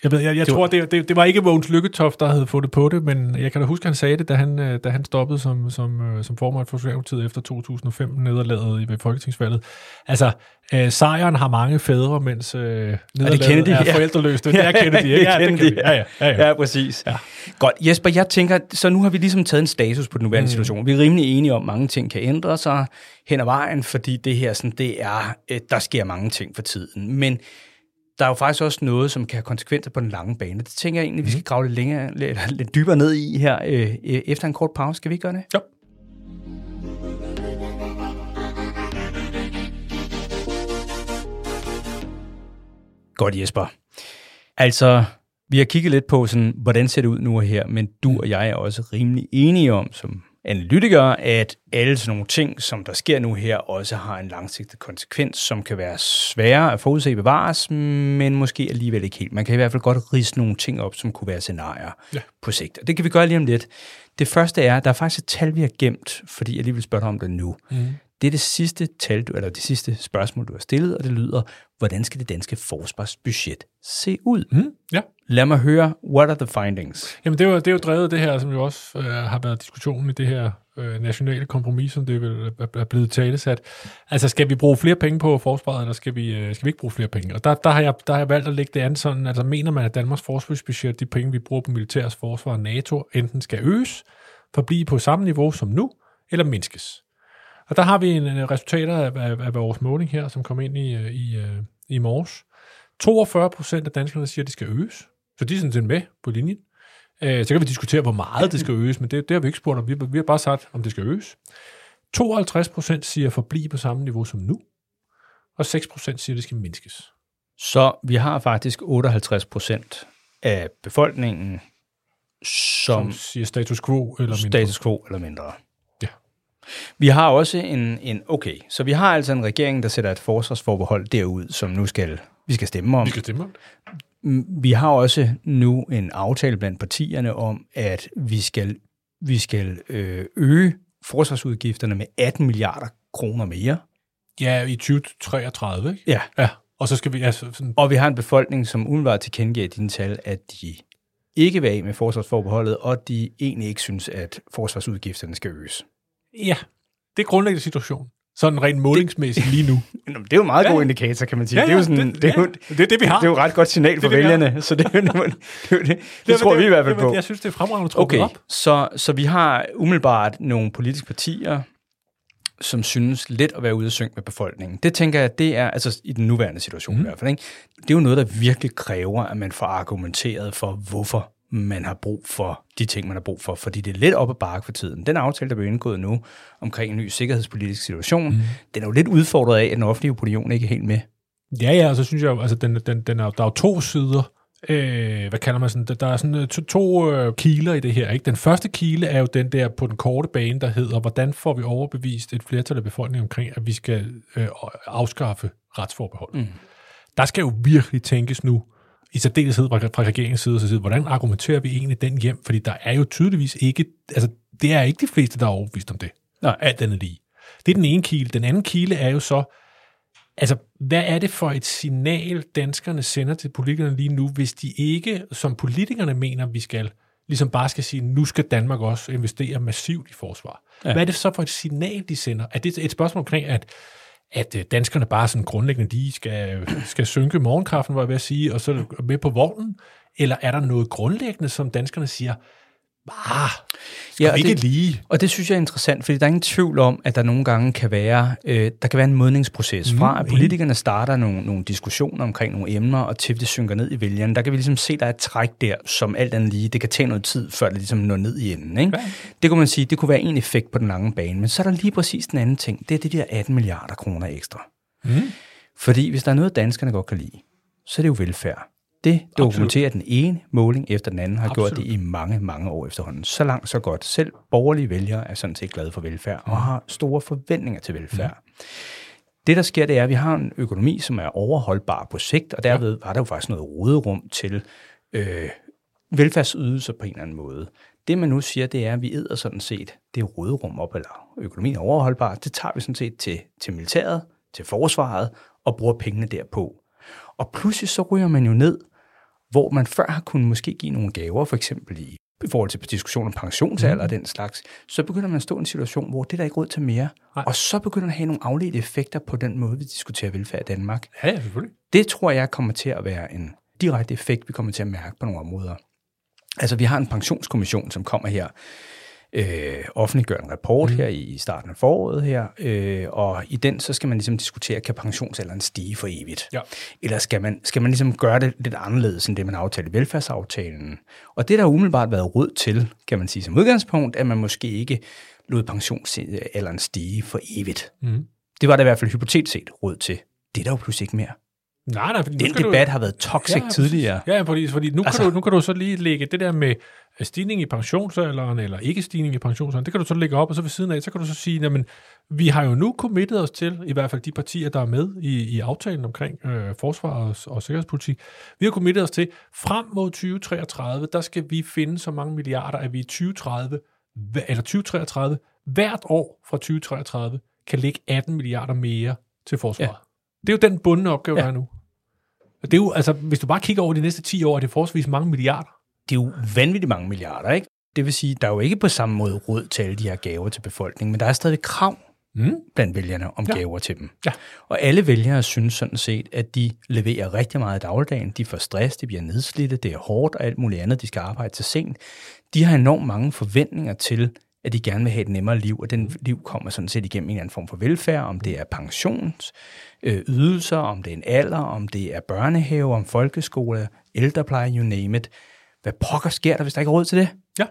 jeg, ved, jeg, jeg det tror, var, det, det, det var ikke Mogens Lykketoft, der havde fået det på det, men jeg kan da huske, at han sagde det, da han, øh, da han stoppede som, som, øh, som formand for Socialdemokratiet efter 2005 nederlaget ved Folketingsvalget. Altså, øh, sejren har mange fædre, mens øh, nederlaget er, er forældreløst. Det er [laughs] Kennedy, ikke? Ja, Kennedy, det ja, ja, ja, ja. ja, præcis. Ja. Godt, Jesper, jeg tænker, så nu har vi ligesom taget en status på den nuværende mm. situation. Vi er rimelig enige om, at mange ting kan ændre sig hen ad vejen, fordi det her, sådan, det er, der sker mange ting for tiden. Men der er jo faktisk også noget, som kan have konsekvenser på den lange bane. Det tænker jeg egentlig, vi skal mhm. grave lidt, længere, lidt, lidt dybere ned i her øh, øh, efter en kort pause. Skal vi gøre det? Ja. Godt, Jesper. Altså, vi har kigget lidt på, sådan, hvordan ser det ud nu og her, men du og jeg er også rimelig enige om, som analytikere, at alle sådan nogle ting, som der sker nu her, også har en langsigtet konsekvens, som kan være svære at forudse bevares, men måske alligevel ikke helt. Man kan i hvert fald godt rise nogle ting op, som kunne være scenarier ja. på sigt. Og det kan vi gøre lige om lidt. Det første er, at der er faktisk et tal, vi har gemt, fordi jeg lige vil spørge dig om det nu. Mm. Det er det sidste tal, eller det sidste spørgsmål, du har stillet, og det lyder, hvordan skal det danske forsvarsbudget se ud? Mm, ja. Lad mig høre, what are the findings? Jamen det er jo, det er jo drevet det her, som jo også øh, har været diskussionen i det her øh, nationale kompromis, som det er blevet talesat. Altså skal vi bruge flere penge på forsvaret, eller skal vi, øh, skal vi ikke bruge flere penge? Og der, der, har jeg, der har jeg valgt at lægge det an sådan, altså mener man, at Danmarks forsvarsbudget, de penge, vi bruger på militærs forsvar og NATO, enten skal øges, forblive på samme niveau som nu, eller mindskes. Og der har vi en, en resultater af, af, af vores måling her, som kom ind i, øh, i, øh, i morges. 42 procent af danskerne siger, at de skal øges. Så de er sådan set med på linjen. Øh, så kan vi diskutere, hvor meget det skal øges, men det, det har vi ikke spurgt om. Vi, vi har bare sagt, om det skal øges. 52 procent siger forblive på samme niveau som nu, og 6 procent siger, at det skal mindskes. Så vi har faktisk 58 procent af befolkningen, som, som siger status quo eller mindre. Status quo eller mindre. Vi har også en, en, okay, så vi har altså en regering, der sætter et forsvarsforbehold derud, som nu skal, vi skal stemme om. Vi skal stemme om Vi har også nu en aftale blandt partierne om, at vi skal, vi skal øh, øge forsvarsudgifterne med 18 milliarder kroner mere. Ja, i 2033, ikke? Ja. ja. Og så skal vi... Altså, sådan... Og vi har en befolkning, som udenbart tilkendegiver dine tal, at de ikke vil af med forsvarsforbeholdet, og de egentlig ikke synes, at forsvarsudgifterne skal øges. Ja, det er grundlæggende situation. Sådan rent målingsmæssigt lige nu. [laughs] det er jo en meget ja. god indikator, kan man sige. Ja, ja, det, er jo sådan, det, det, er jo, det, er det, vi har. Det er jo ret godt signal for det, vælgerne, så det, er, det, det, det, det, det tror vi i hvert fald på. Jeg synes, det er fremragende okay, op. Så, så vi har umiddelbart nogle politiske partier, som synes lidt at være ude af synk med befolkningen. Det tænker jeg, det er, altså i den nuværende situation mm. i hvert fald, ikke? det er jo noget, der virkelig kræver, at man får argumenteret for, hvorfor man har brug for de ting, man har brug for, fordi det er lidt op ad bakke for tiden. Den aftale, der blev indgået nu omkring en ny sikkerhedspolitisk situation, mm. den er jo lidt udfordret af, at den offentlige opinion ikke er helt med. Ja, ja, og så synes jeg altså, den, den, den er, der er jo to sider. Øh, hvad kalder man sådan? Der er sådan øh, to, to øh, kiler i det her. Ikke? Den første kile er jo den der på den korte bane, der hedder, hvordan får vi overbevist et flertal af befolkningen omkring, at vi skal øh, afskaffe retsforbehold. Mm. Der skal jo virkelig tænkes nu, i særdeleshed fra, fra regeringens side, så hvordan argumenterer vi egentlig den hjem? Fordi der er jo tydeligvis ikke, altså det er ikke de fleste, der er overbevist om det. Nej. Alt den lige. Det er den ene kile. Den anden kile er jo så, altså hvad er det for et signal, danskerne sender til politikerne lige nu, hvis de ikke, som politikerne mener, vi skal, ligesom bare skal sige, nu skal Danmark også investere massivt i forsvar. Ja. Hvad er det så for et signal, de sender? Er det et spørgsmål omkring, at at øh, danskerne bare sådan grundlæggende, de skal, skal synke morgenkaffen, var jeg ved at sige, og så med på vognen? Eller er der noget grundlæggende, som danskerne siger, Ah, skal Ja, og vi ikke det- lige? Og det synes jeg er interessant, fordi der er ingen tvivl om, at der nogle gange kan være, øh, der kan være en modningsproces fra, at politikerne starter nogle, nogle diskussioner omkring nogle emner, og til det synker ned i vælgerne. Der kan vi ligesom se, der er et træk der, som alt andet lige, det kan tage noget tid, før det ligesom når ned i enden. Ikke? Ja. Det kunne man sige, det kunne være en effekt på den lange bane. Men så er der lige præcis den anden ting, det er de der 18 milliarder kroner ekstra. Mm. Fordi hvis der er noget, danskerne godt kan lide, så er det jo velfærd. Det dokumenterer den ene måling efter den anden, har Absolut. gjort Absolut. det i mange, mange år efterhånden. Så langt, så godt. Selv borgerlige vælgere er sådan set glade for velfærd, og har store forventninger til velfærd. Det, der sker, det er, at vi har en økonomi, som er overholdbar på sigt, og derved var der jo faktisk noget råderum til øh, velfærdsydelser på en eller anden måde. Det, man nu siger, det er, at vi æder sådan set det råderum op, eller økonomien er overholdbar, det tager vi sådan set til, til militæret, til forsvaret, og bruger pengene derpå. Og pludselig så ryger man jo ned, hvor man før har kunnet måske give nogle gaver, for eksempel i, i forhold til diskussion om pensionsalder mm. og den slags, så begynder man at stå i en situation, hvor det er der ikke råd til mere. Nej. Og så begynder det at have nogle afledte effekter på den måde, vi diskuterer velfærd i Danmark. Ja, ja, selvfølgelig. Det tror jeg kommer til at være en direkte effekt, vi kommer til at mærke på nogle områder. Altså, vi har en pensionskommission, som kommer her, øh, offentliggør en rapport mm. her i starten af foråret her, øh, og i den så skal man ligesom diskutere, kan pensionsalderen stige for evigt? Ja. Eller skal man, skal man ligesom gøre det lidt anderledes, end det man aftalte i velfærdsaftalen? Og det der har umiddelbart været råd til, kan man sige som udgangspunkt, at man måske ikke lod pensionsalderen stige for evigt. Mm. Det var der i hvert fald hypotetisk set råd til. Det er der jo pludselig ikke mere. Nej, nej, fordi Den debat har været toxic Ja, tidligere. Ja, fordi, fordi nu, altså, kan du, nu kan du så lige lægge det der med øh, stigning i pensionsalderen, eller ikke stigning i pensionsalderen, det kan du så lægge op, og så ved siden af, så kan du så sige, jamen, vi har jo nu committet os til, i hvert fald de partier, der er med i, i aftalen omkring øh, forsvar og, og sikkerhedspolitik, vi har committet os til, frem mod 2033, der skal vi finde så mange milliarder, at vi i 2030, hver- eller 2033, hvert år fra 2033, kan lægge 18 milliarder mere til forsvaret. Ja. Det er jo den bundne opgave, ja. Der er nu. Og Det er jo, altså, hvis du bare kigger over de næste 10 år, er det forholdsvis mange milliarder. Det er jo vanvittigt mange milliarder, ikke? Det vil sige, der er jo ikke på samme måde råd til alle de her gaver til befolkningen, men der er stadig krav Mm. blandt vælgerne om ja. gaver til dem. Ja. Og alle vælgere synes sådan set, at de leverer rigtig meget i dagligdagen. De får stress, de bliver nedslidte, det er hårdt og alt muligt andet, de skal arbejde til sent. De har enormt mange forventninger til, at de gerne vil have et nemmere liv, og den liv kommer sådan set igennem en eller anden form for velfærd, om det er pensions, øh, ydelser, om det er en alder, om det er børnehave, om folkeskole, ældrepleje, you name it. Hvad pokker sker der, hvis der ikke er råd til det? Ja,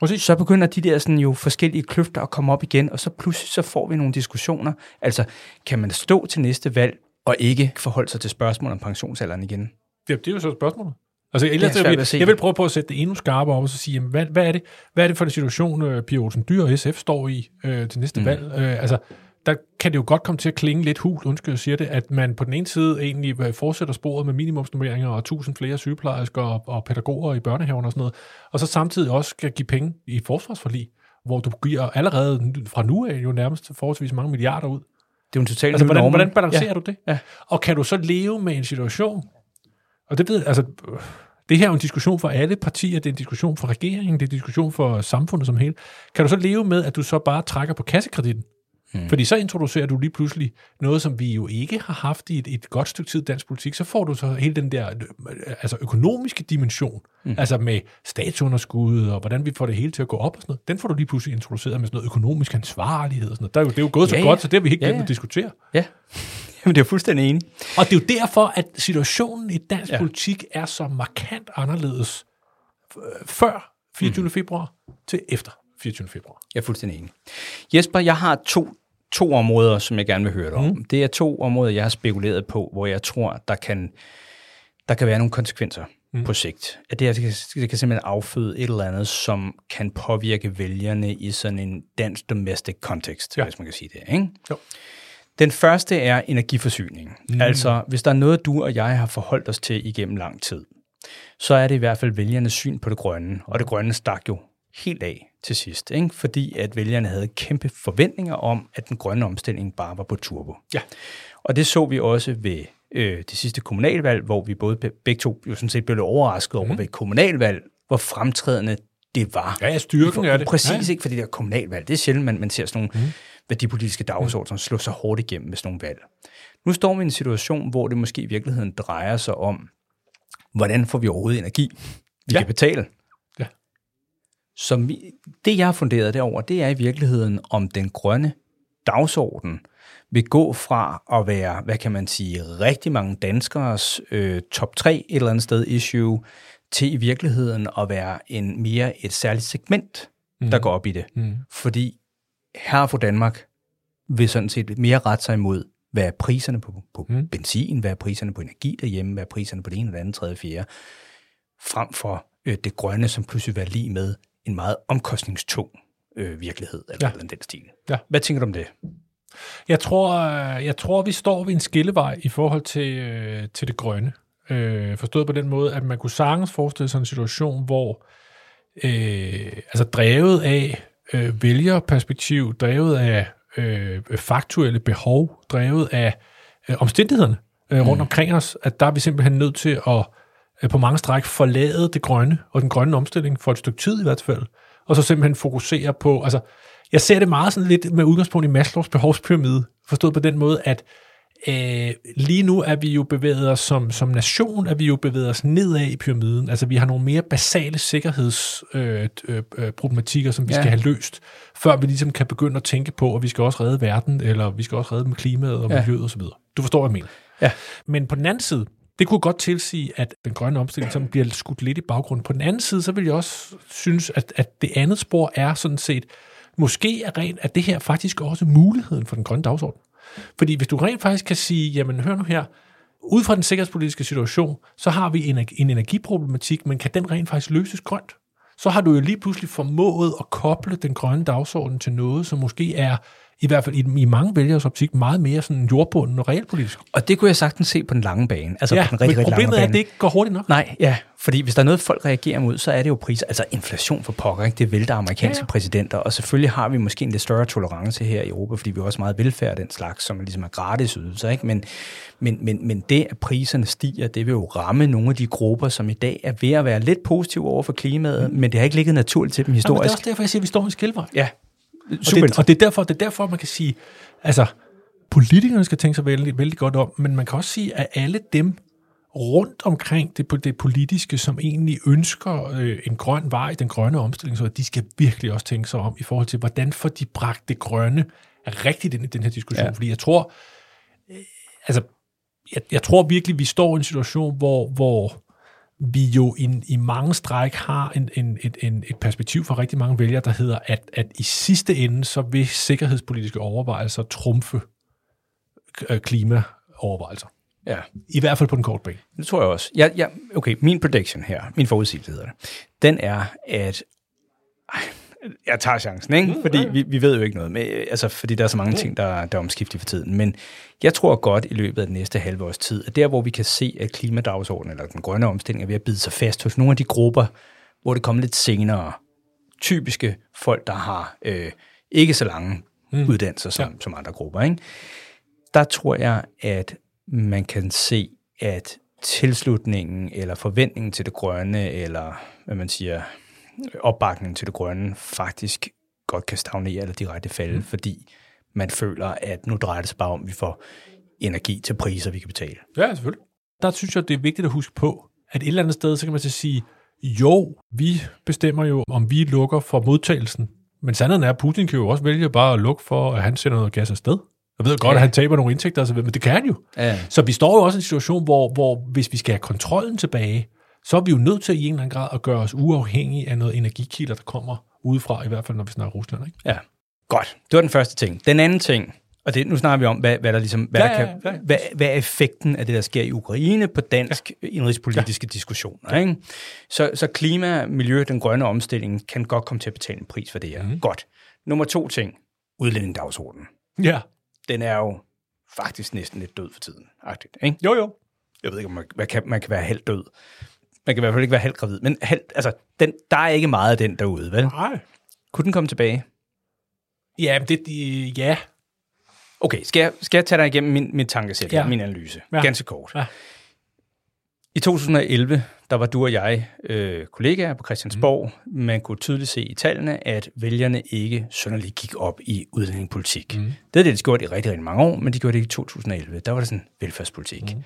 præcis. så begynder de der sådan jo forskellige kløfter at komme op igen, og så pludselig så får vi nogle diskussioner. Altså, kan man stå til næste valg og ikke forholde sig til spørgsmål om pensionsalderen igen? Det, det er jo så spørgsmålet. Altså, ellers, Det er jeg, vil, jeg vil prøve på at sætte det endnu skarpere op, og så sige, jamen, hvad, hvad, er det, hvad er det for en situation, uh, Pia Olsen Dyr og SF står i uh, til næste mm. valg? Uh, altså, der kan det jo godt komme til at klinge lidt hul, undskyld, jeg siger det, at man på den ene side egentlig øh, fortsætter sporet med minimumsnummeringer og tusind flere sygeplejersker og, og pædagoger i børnehaven og sådan noget, og så samtidig også skal give penge i forsvarsforlig, hvor du giver allerede fra nu af jo nærmest forholdsvis mange milliarder ud. Det er jo en total Altså, hvordan, hvordan balancerer ja. du det? Ja. Og kan du så leve med en situation, og det ved altså, det her er jo en diskussion for alle partier, det er en diskussion for regeringen, det er en diskussion for samfundet som hele. Kan du så leve med, at du så bare trækker på kassekreditten? Mm. Fordi så introducerer du lige pludselig noget, som vi jo ikke har haft i et, et godt stykke tid i dansk politik. Så får du så hele den der altså økonomiske dimension, mm. altså med statsunderskud og hvordan vi får det hele til at gå op og sådan noget. Den får du lige pludselig introduceret med sådan noget økonomisk ansvarlighed og sådan noget. Der er jo, det er jo gået så Ja, ja, ja. godt, så det har vi ikke Ja, glemt ja. at diskutere. Ja, Jamen, det er fuldstændig enig. Og det er jo derfor, at situationen i dansk ja. Politik er så markant anderledes øh, før 24. Mm. februar til efter 24. februar. Jeg er fuldstændig enig. Jesper, jeg har to, to områder, som jeg gerne vil høre dig om. Det er to områder, jeg har spekuleret på, hvor jeg tror, der kan, der kan være nogle konsekvenser mm. på sigt. At det, her, det, kan, det kan simpelthen afføde et eller andet, som kan påvirke vælgerne i sådan en dansk domestic Ja. ja. hvis man kan sige det. Ikke? Jo. Den første er energiforsyning. Mm. Altså, hvis der er noget, du og jeg har forholdt os til igennem lang tid, så er det i hvert fald vælgernes syn på det grønne, og det grønne stak jo helt af til sidst, ikke? fordi at vælgerne havde kæmpe forventninger om, at den grønne omstilling bare var på turbo. Ja. Og det så vi også ved øh, det sidste kommunalvalg, hvor vi både be- begge to jo sådan set blev overrasket over ved et kommunalvalg, hvor fremtrædende det var. Ja, styrken er det. Præcis, Ja, ikke? Fordi det er kommunalvalg. Det er sjældent, man, man ser sådan nogle mm. værdipolitiske dagsordner, som slår så hårdt igennem med sådan nogle valg. Nu står vi i en situation, hvor det måske i virkeligheden drejer sig om, hvordan får vi overhovedet energi, vi Ja. kan betale. Ja. som vi, det, jeg har funderet derover, det er i virkeligheden, om den grønne dagsorden vil gå fra at være, hvad kan man sige, rigtig mange danskers øh, top 3 et eller andet sted issue, til i virkeligheden at være en mere et særligt segment, mm. der går op i det. Mm. Fordi her for Danmark vil sådan set mere ret sig imod, hvad er priserne på, på mm. benzin, hvad er priserne på energi derhjemme, hvad er priserne på det ene, det andet, tredje, fjerde, frem for øh, det grønne, som pludselig være lige med en meget omkostningstung øh, virkelighed, eller, ja. den stil. Ja. Hvad tænker du om det? Jeg tror, øh, jeg tror, vi står ved en skillevej i forhold til, øh, til det grønne. Øh, forstået på den måde, at man kunne sagtens forestille sig en situation, hvor øh, altså drevet af øh, vælgerperspektiv, drevet af øh, faktuelle behov, drevet af øh, omstændighederne øh, rundt mm. omkring os, at der er vi simpelthen nødt til at øh, på mange stræk forlade det grønne og den grønne omstilling for et stykke tid i hvert fald, og så simpelthen fokusere på, altså jeg ser det meget sådan lidt med udgangspunkt i Maslows behovspyramide, forstået på den måde, at øh, lige nu er vi jo bevæget os som, som nation, er vi jo bevæget os nedad i pyramiden. Altså vi har nogle mere basale sikkerhedsproblematikker, øh, øh, som vi ja. skal have løst, før vi ligesom kan begynde at tænke på, at vi skal også redde verden, eller vi skal også redde med klimaet og ja. miljøet osv. Du forstår, hvad jeg mener. Ja. Men på den anden side, det kunne godt tilsige, at den grønne omstilling som bliver skudt lidt i baggrunden. På den anden side, så vil jeg også synes, at, at det andet spor er sådan set, måske er rent, at det her faktisk også muligheden for den grønne dagsorden. Fordi hvis du rent faktisk kan sige, jamen hør nu her, ud fra den sikkerhedspolitiske situation, så har vi en, en energiproblematik, men kan den rent faktisk løses grønt? Så har du jo lige pludselig formået at koble den grønne dagsorden til noget, som måske er i hvert fald i, i mange vælgeres optik, meget mere sådan jordbunden og realpolitisk. Og det kunne jeg sagtens se på den lange bane. Altså ja, på den rigtig, men problemet er, at det ikke går hurtigt nok. Nej, ja, fordi hvis der er noget, folk reagerer mod, så er det jo priser. Altså inflation for pokker, ikke? det vælter amerikanske ja, ja. præsidenter, og selvfølgelig har vi måske en lidt større tolerance her i Europa, fordi vi har også meget velfærd den slags, som ligesom er gratis ydelser. Ikke? Men, men, men, men det, at priserne stiger, det vil jo ramme nogle af de grupper, som i dag er ved at være lidt positive over for klimaet, mm. men det har ikke ligget naturligt til dem historisk. Ja, men det er også derfor, jeg siger, at vi står i skilvej. Ja, Super. Og, det, og det, er derfor, det er derfor, man kan sige, altså, politikerne skal tænke sig vældig, vældig godt om, men man kan også sige, at alle dem rundt omkring det, det politiske, som egentlig ønsker øh, en grøn vej, den grønne omstilling, så de skal virkelig også tænke sig om i forhold til, hvordan får de bragt det grønne rigtigt ind i den her diskussion. Ja. Fordi jeg tror, øh, altså, jeg, jeg tror virkelig, vi står i en situation, hvor, hvor vi jo i, i mange stræk har en, en, et, en, et perspektiv for rigtig mange vælgere, der hedder, at, at i sidste ende, så vil sikkerhedspolitiske overvejelser trumfe øh, klimaovervejelser. Ja. I hvert fald på den korte bane. Det tror jeg også. Ja, ja, okay, min prediction her, min forudsigelse hedder det, den er, at jeg tager chancen, ikke? Mm, fordi vi, vi ved jo ikke noget med, altså fordi der er så mange mm. ting, der, der er omskiftet for tiden. Men jeg tror godt i løbet af den næste halve års tid, at der hvor vi kan se, at klimadagsordenen eller den grønne omstilling er ved at bide sig fast hos nogle af de grupper, hvor det kommer lidt senere, typiske folk, der har øh, ikke så lange mm. uddannelser som, ja. som andre grupper, ikke? der tror jeg, at man kan se, at tilslutningen eller forventningen til det grønne, eller hvad man siger, opbakningen til det grønne faktisk godt kan stagnere eller direkte falde, mm. fordi man føler, at nu drejer det sig bare om, at vi får energi til priser, vi kan betale. Ja, selvfølgelig. Der synes jeg, det er vigtigt at huske på, at et eller andet sted, så kan man så sige, jo, vi bestemmer jo, om vi lukker for modtagelsen. Men sandheden er, at Putin kan jo også vælge bare at lukke for, at han sender noget gas afsted. Jeg ved godt, ja. at han taber nogle indtægter, men det kan han jo. Ja. Så vi står jo også i en situation, hvor, hvor hvis vi skal have kontrollen tilbage, så er vi jo nødt til i en eller anden grad at gøre os uafhængige af noget energikilder, der kommer udefra, i hvert fald når vi snakker Rusland. Ikke? Ja, godt. Det var den første ting. Den anden ting, og det, nu snakker vi om, hvad, hvad der ligesom, hvad, ja, der kan, ja, ja. Hvad, hvad er effekten af det, der sker i Ukraine på dansk ja. indrigspolitiske ja. diskussioner. Ikke? Så, så klima, miljø, den grønne omstilling, kan godt komme til at betale en pris for det her. Mm. Godt. Nummer to ting, udlændingdagsordenen. Ja. Den er jo faktisk næsten lidt død for tiden. Agtigt, ikke? Jo, jo. Jeg ved ikke, om man, man, kan, man kan være helt død. Man kan i hvert fald ikke være halvt gravid, men halv, altså, den, der er ikke meget af den derude, vel? Nej. Kunne den komme tilbage? Ja, det, ja. Okay, skal jeg, skal jeg tage dig igennem min, min tankesæt, ja. min analyse? Ja. Ganske kort. Ja. I 2011, der var du og jeg øh, kollegaer på Christiansborg. Mm. Man kunne tydeligt se i tallene, at vælgerne ikke sønderligt gik op i udlændingepolitik. Mm. Det havde de gjort i rigtig, rigtig mange år, men de gjorde det i 2011. Der var det sådan velfærdspolitik. Mm.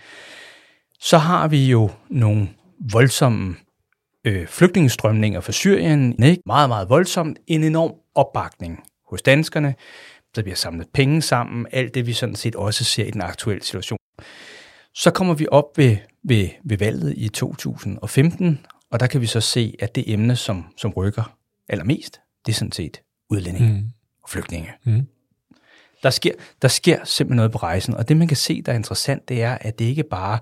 Så har vi jo nogle voldsomme øh, flygtningestrømninger fra Syrien. Ikke? Meget, meget voldsomt. En enorm opbakning hos danskerne. Der bliver samlet penge sammen. Alt det, vi sådan set også ser i den aktuelle situation. Så kommer vi op ved, ved, ved valget i 2015, og der kan vi så se, at det emne, som, som rykker allermest, det er sådan set udlændinge mm. og flygtninge. Mm. Der sker, der sker simpelthen noget på rejsen, og det man kan se, der er interessant, det er, at det ikke bare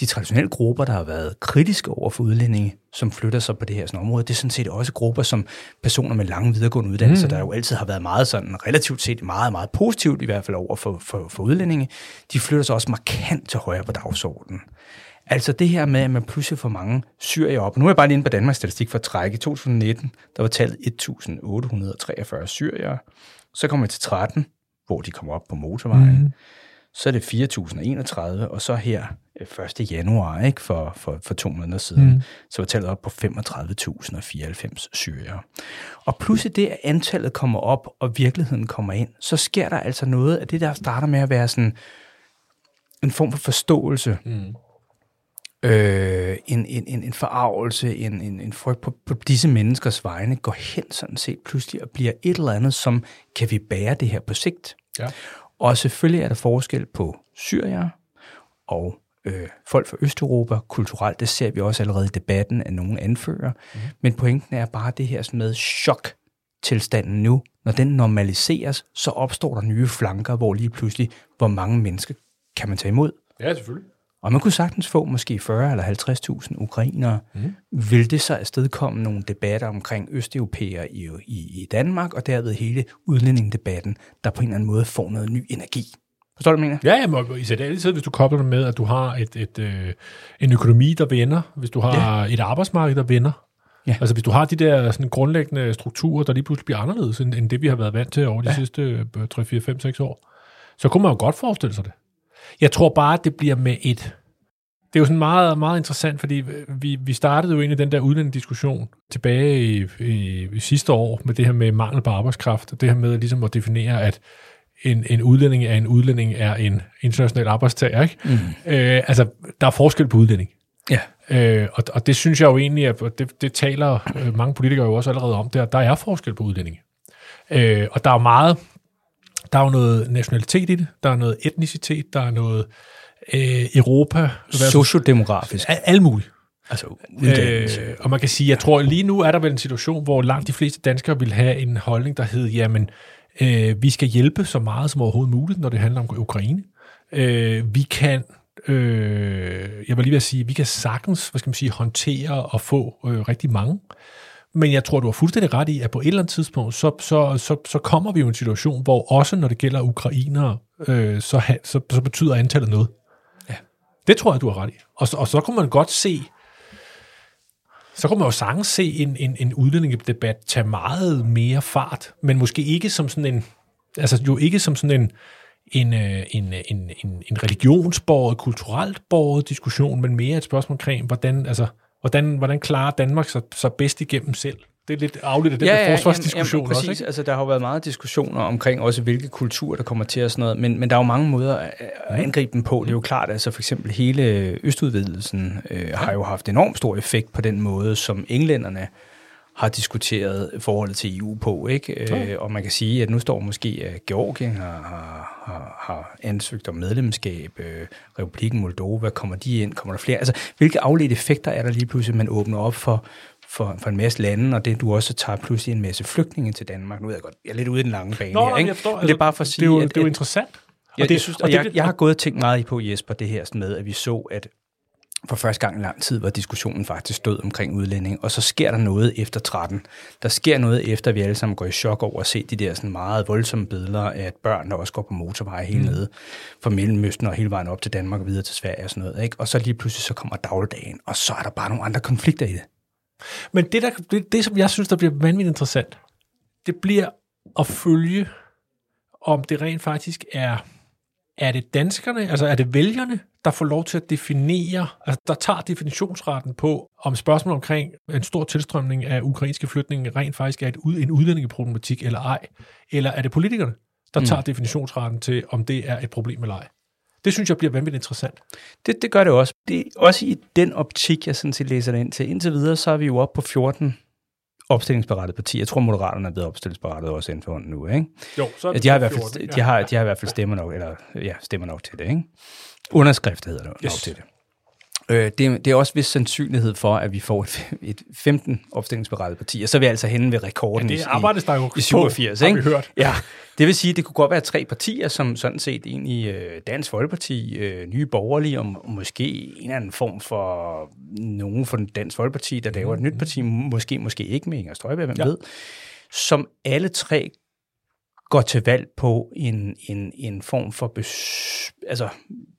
de traditionelle grupper, der har været kritiske over for udlændinge, som flytter sig på det her sådan område. Det er sådan set også grupper som personer med lange videregående uddannelser, mm. der jo altid har været meget sådan, relativt set meget, meget positivt i hvert fald over for, for, for udlændinge. De flytter sig også markant til højre på dagsordenen. Altså det her med, at man pludselig får mange syrier op. Nu er jeg bare lige inde på Danmarks Statistik for at trække. I 2019, der var tallet 1.843 syrier. Så kommer vi til 13, hvor de kommer op på motorvejen. Mm. Så er det 4.031, og så her 1. Øh, januar, ikke, for, for, for to måneder siden, mm. så var tallet op på 35.094 syrier. Og pludselig det, at antallet kommer op, og virkeligheden kommer ind, så sker der altså noget af det, der starter med at være sådan en form for forståelse. Mm øh, en, en, en, en forarvelse, en, en, en frygt på, på disse menneskers vegne, går hen sådan set pludselig og bliver et eller andet, som kan vi bære det her på sigt. Ja. Og selvfølgelig er der forskel på syrier og øh, folk fra Østeuropa kulturelt. Det ser vi også allerede i debatten, at nogen anfører. Mm. Men pointen er bare det her med chok tilstanden nu. Når den normaliseres, så opstår der nye flanker, hvor lige pludselig, hvor mange mennesker kan man tage imod. Ja, selvfølgelig. Og man kunne sagtens få måske 40 eller 50.000 ukrainere. Mm. Vil det så afstedkomme nogle debatter omkring østeuropæere i, i, i Danmark, og derved hele udlændingdebatten, der på en eller anden måde får noget ny energi? Forstår du, hvad mener? Ja, jamen, i altid, hvis du kobler det med, at du har et, et, øh, en økonomi, der vender, hvis du har ja. et arbejdsmarked, der vender, Ja. Altså hvis du har de der sådan grundlæggende strukturer, der lige pludselig bliver anderledes, end, end det, vi har været vant til over de ja. sidste 3, 4, 5, 6 år, så kunne man jo godt forestille sig det. Jeg tror bare, at det bliver med et... Det er jo sådan meget, meget interessant, fordi vi, vi startede jo ind i den der udlændingediskussion tilbage i, i, i sidste år med det her med mangel på arbejdskraft, og det her med ligesom at definere, at en, en udlænding er en udlænding er en international arbejdstager. Ikke? Mm. Øh, altså, der er forskel på udlænding. Ja. Øh, og, og det synes jeg jo egentlig, at det, det taler øh, mange politikere jo også allerede om, der, der er forskel på udlændinge. Øh, og der er meget, der er jo noget nationalitet i det, der er noget etnicitet, der er noget øh, Europa. Sociodemografisk. Al, alt muligt. Altså, øh, og man kan sige, jeg tror lige nu er der vel en situation, hvor langt de fleste danskere vil have en holdning, der hedder, jamen, øh, vi skal hjælpe så meget som overhovedet muligt, når det handler om Ukraine. Øh, vi kan, øh, jeg vil lige vil sige, vi kan sagtens, hvad skal man sige, håndtere og få øh, rigtig mange. Men jeg tror, du har fuldstændig ret i, at på et eller andet tidspunkt, så, så, så, så kommer vi jo i en situation, hvor også når det gælder ukrainere, øh, så, så, så betyder antallet noget. Ja. Det tror jeg, du har ret i. Og, og så kunne man godt se, så kunne man jo sagtens se en, en, en udlændingedebat tage meget mere fart, men måske ikke som sådan en, altså jo ikke som sådan en, en, øh, en, en, en, en religionsbordet, kulturelt bordet diskussion, men mere et spørgsmål omkring, hvordan, altså, Hvordan, hvordan klarer Danmark sig, sig bedst igennem selv? Det er lidt afledt af den ja, der forsvarsdiskussion jamen, jamen, præcis. også, ikke? Altså, der har jo været meget diskussioner omkring også, hvilke kulturer, der kommer til og sådan noget, men, men der er jo mange måder at angribe dem på. Det er jo klart, altså for eksempel hele østudvidelsen øh, ja. har jo haft enormt stor effekt på den måde, som englænderne har diskuteret forholdet til EU på, ikke? Ja. Øh, og man kan sige, at nu står måske, at Georgien har, har, har, har ansøgt om medlemskab, øh, Republiken Moldova, kommer de ind, kommer der flere? Altså, hvilke afledte effekter er der lige pludselig, man åbner op for, for, for en masse lande, og det du også tager pludselig en masse flygtninge til Danmark. Nu er jeg godt, jeg er lidt ude i den lange bane Nå, her, ikke? Forstår, Men det er bare for at sige, det er jo, at, det er jo interessant. Og det, jeg, synes, og jeg, jeg har gået og tænkt meget i på, Jesper, det her med, at vi så, at for første gang i lang tid var diskussionen faktisk stød omkring udlænding, og så sker der noget efter 13. Der sker noget efter, at vi alle sammen går i chok over at se de der sådan meget voldsomme billeder af et børn, der også går på motorvej hele mm. nede fra Mellemøsten og hele vejen op til Danmark og videre til Sverige og sådan noget. Ikke? Og så lige pludselig så kommer dagligdagen, og så er der bare nogle andre konflikter i det. Men det, der, det, det som jeg synes, der bliver vanvittigt interessant, det bliver at følge, om det rent faktisk er er det danskerne, altså er det vælgerne, der får lov til at definere, altså der tager definitionsretten på, om spørgsmål omkring en stor tilstrømning af ukrainske flygtninge rent faktisk er et, en udlændingeproblematik eller ej, eller er det politikerne, der mm. tager definitionsretten til, om det er et problem eller ej. Det synes jeg bliver vanvittigt interessant. Det, det gør det også. Det er også i den optik, jeg sådan set læser det ind til. Indtil videre, så er vi jo oppe på 14 opstillingsberettet parti. Jeg tror, Moderaterne er blevet opstillingsberettet også inden for nu, ikke? Jo, så er de har, i hvert fald, de, har, de har i hvert fald stemmer nok, eller ja, stemmer nok til det, ikke? Underskrift hedder det yes. nok til det. Øh, det, det er også vis sandsynlighed for, at vi får et, [laughs] et 15 opstillingsberettet parti, og så er vi altså henne ved rekorden ja, det arbejdes der jo i, i 87. På, ikke? Har vi hørt. Ja, det vil sige, at det kunne godt være tre partier, som sådan set egentlig øh, Dansk Folkeparti, øh, Nye Borgerlige, og, og måske en eller anden form for nogen fra Dansk Folkeparti, der laver et nyt parti, måske, måske ikke med Inger Støjberg, hvem ja. ved, som alle tre går til valg på en, en, en form for bes, altså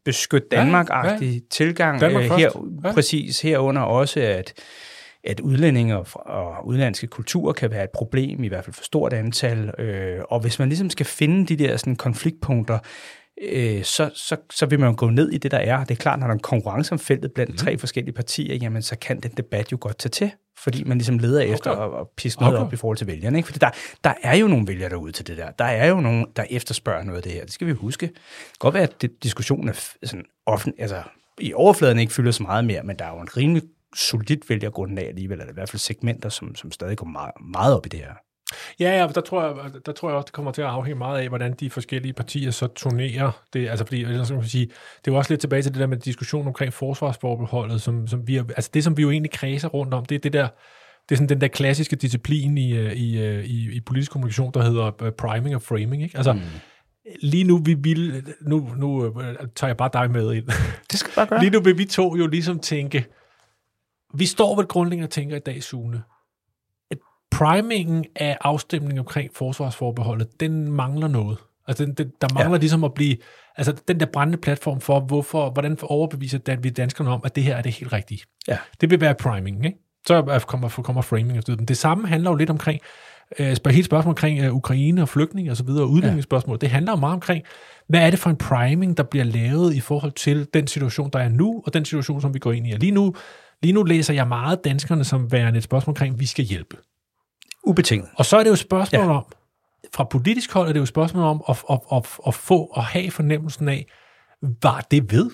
beskyt Danmark-agtig ja, ja. tilgang. Danmark øh, her, ja. Præcis herunder også, at, at udlændinge og, og udlandske kulturer kan være et problem, i hvert fald for stort antal. Øh, og hvis man ligesom skal finde de der sådan, konfliktpunkter, øh, så, så, så vil man jo gå ned i det, der er. Det er klart, når der er en konkurrence om feltet blandt mm. tre forskellige partier, jamen så kan den debat jo godt tage til, fordi man ligesom leder okay. efter at, at piske noget okay. op i forhold til vælgerne. Ikke? Fordi der, der er jo nogle vælgere derude til det der. Der er jo nogen, der efterspørger noget af det her. Det skal vi huske. Det kan godt være, at det, diskussionen er sådan offent, altså, i overfladen ikke fylder så meget mere, men der er jo en rimelig solidt vælgergrundlag alligevel, eller i hvert fald segmenter, som, som stadig går meget, meget op i det her. Ja, ja, der tror, jeg, der tror jeg også, det kommer til at afhænge meget af, hvordan de forskellige partier så turnerer det. Altså, fordi, ellers man sige, det er jo også lidt tilbage til det der med diskussion omkring forsvarsforbeholdet, som, som vi, altså det, som vi jo egentlig kredser rundt om, det er det der, det er sådan den der klassiske disciplin i, øh, i, øh, i, i politisk kommunikation, der hedder øh, priming og framing. Ikke? Altså, mm. Lige nu, vi vil, nu, nu tager jeg bare dig med ind. Det skal bare gøre. Lige nu vil vi to jo ligesom tænke, vi står ved grundlæggende og tænker i dag, Sune, primingen af afstemningen omkring forsvarsforbeholdet, den mangler noget. Altså, den, den, der mangler ja. ligesom at blive, altså den der brændende platform for, hvorfor, hvordan overbeviser Dan, vi danskerne om, at det her er det helt rigtige. Ja. Det vil være priming, ikke? Så kommer, kommer framing efter den. Det samme handler jo lidt omkring, øh, hele spørgsmål omkring uh, Ukraine og flygtninge og så videre, udlændingsspørgsmål. Ja. Det handler jo meget omkring, hvad er det for en priming, der bliver lavet i forhold til den situation, der er nu, og den situation, som vi går ind i. Og lige nu, lige nu læser jeg meget danskerne som værende et spørgsmål omkring, vi skal hjælpe. Ubetinget. Og så er det jo et spørgsmål ja. om, fra politisk hold er det jo et spørgsmål om at, at, at, at få og have fornemmelsen af, var det ved?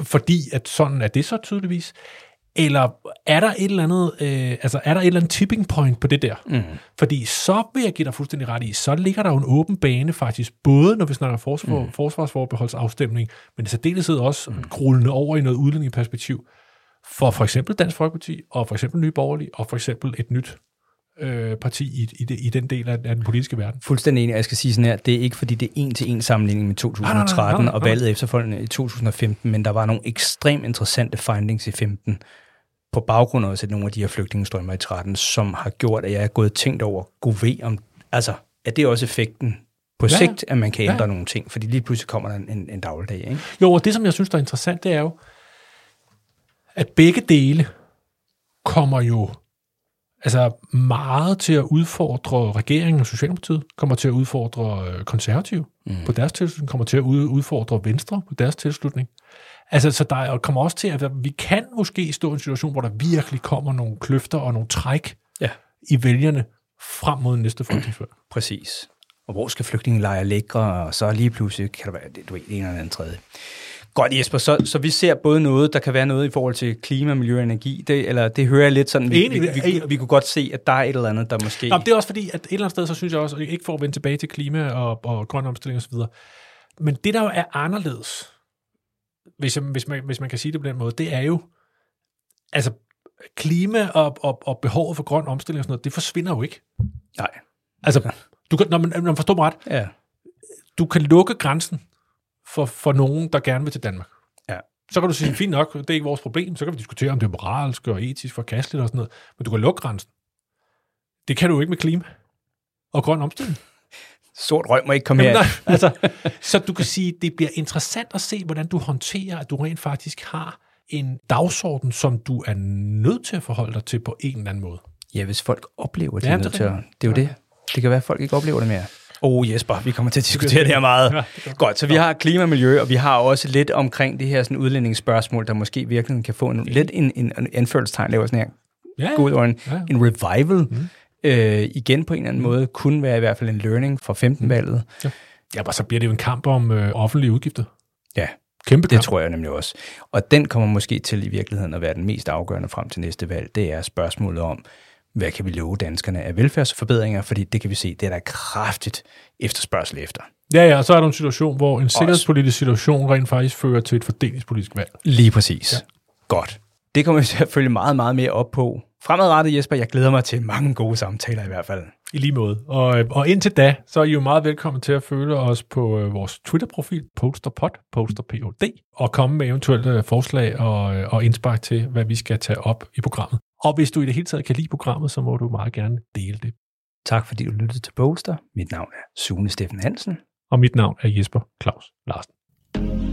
Fordi at sådan er det så tydeligvis. Eller er der et eller andet, øh, altså er der et eller andet tipping point på det der? Mm. Fordi så vil jeg give dig fuldstændig ret i, så ligger der jo en åben bane faktisk, både når vi snakker forsvar, mm. forsvarsforbeholdsafstemning, men i særdeleshed også mm. grullende over i noget udlændingeperspektiv for for eksempel Dansk Folkeparti, og for eksempel Nye Borgerlige, og for eksempel et nyt øh, parti i, i, det, i den del af, af den politiske verden. Fuldstændig enig. Jeg skal sige sådan her, det er ikke fordi, det er en til en sammenligning med 2013 nej, nej, nej, nej. og valget efterfølgende i 2015, men der var nogle ekstremt interessante findings i 15 på baggrund af også nogle af de her flygtningestrømmer i 13, som har gjort, at jeg er gået tænkt over, god ved om, altså, er det også effekten på ja, sigt, at man kan ændre ja. nogle ting, fordi lige pludselig kommer der en, en dagligdag, ikke? Jo, og det, som jeg synes, der er interessant, det er jo, at begge dele kommer jo altså meget til at udfordre regeringen og Socialdemokratiet, kommer til at udfordre øh, konservative mm. på deres tilslutning, kommer til at udfordre Venstre på deres tilslutning. Altså, så der kommer også til, at vi kan måske stå i en situation, hvor der virkelig kommer nogle kløfter og nogle træk ja. i vælgerne frem mod næste folketingsvalg. [clears throat] Præcis. Og hvor skal flygtningelejre ligge, og så lige pludselig kan der være du ved, en eller anden tredje. Godt Jesper, så, så vi ser både noget, der kan være noget i forhold til klima, miljø og energi, det, eller det hører jeg lidt sådan, vi, vi, vi, vi, vi kunne godt se, at der er et eller andet, der måske... Nå, det er også fordi, at et eller andet sted, så synes jeg også, ikke for at vende tilbage til klima og, og grøn omstilling osv., men det der jo er anderledes, hvis, jeg, hvis, man, hvis man kan sige det på den måde, det er jo, altså klima og, og, og behovet for grøn omstilling og sådan noget, det forsvinder jo ikke. Nej. Altså, du kan, når man, når man forstår mig ret, ja. du kan lukke grænsen for, for nogen, der gerne vil til Danmark. Ja. Så kan du sige, fint nok, det er ikke vores problem. Så kan vi diskutere, om det er moralsk og etisk forkasteligt og sådan noget. Men du kan lukke grænsen. Det kan du ikke med klima og grøn omstilling. Sort røg må ikke komme Jamen. Nej, altså, [laughs] så du kan sige, det bliver interessant at se, hvordan du håndterer, at du rent faktisk har en dagsorden, som du er nødt til at forholde dig til på en eller anden måde. Ja, hvis folk oplever det, ja, det, er, til at, det er jo ja. det. Det kan være, at folk ikke oplever det mere. Oh Jesper, vi kommer til at diskutere det her meget. Ja, det Godt, så vi har klima og miljø, og vi har også lidt omkring det her sådan udlændingsspørgsmål, der måske virkelig kan få en, lidt en, en, en anførselstegn, laver sådan her, ja, god ja. en, ja. en revival. Mm. Øh, igen på en eller anden mm. måde, kunne være i hvert fald en learning fra 15-valget. Ja. ja, og så bliver det jo en kamp om øh, offentlige udgifter. Ja, Kæmpe det kamp. tror jeg nemlig også. Og den kommer måske til i virkeligheden at være den mest afgørende frem til næste valg. Det er spørgsmålet om, hvad kan vi love danskerne af velfærdsforbedringer, fordi det kan vi se, det er der kraftigt efterspørgsel efter. Ja, ja, og så er der en situation, hvor en sikkerhedspolitisk situation rent faktisk fører til et fordelingspolitisk valg. Lige præcis. Ja. Godt. Det kommer vi til at følge meget, meget mere op på. Fremadrettet, Jesper, jeg glæder mig til mange gode samtaler i hvert fald. I lige måde. Og, øh, og indtil da, så er I jo meget velkommen til at følge os på øh, vores Twitter-profil, posterpod, posterpod, og komme med eventuelle øh, forslag og, og indspark til, hvad vi skal tage op i programmet. Og hvis du i det hele taget kan lide programmet, så må du meget gerne dele det. Tak fordi du lyttede til Bolster. Mit navn er Sune Steffen Hansen. Og mit navn er Jesper Claus Larsen.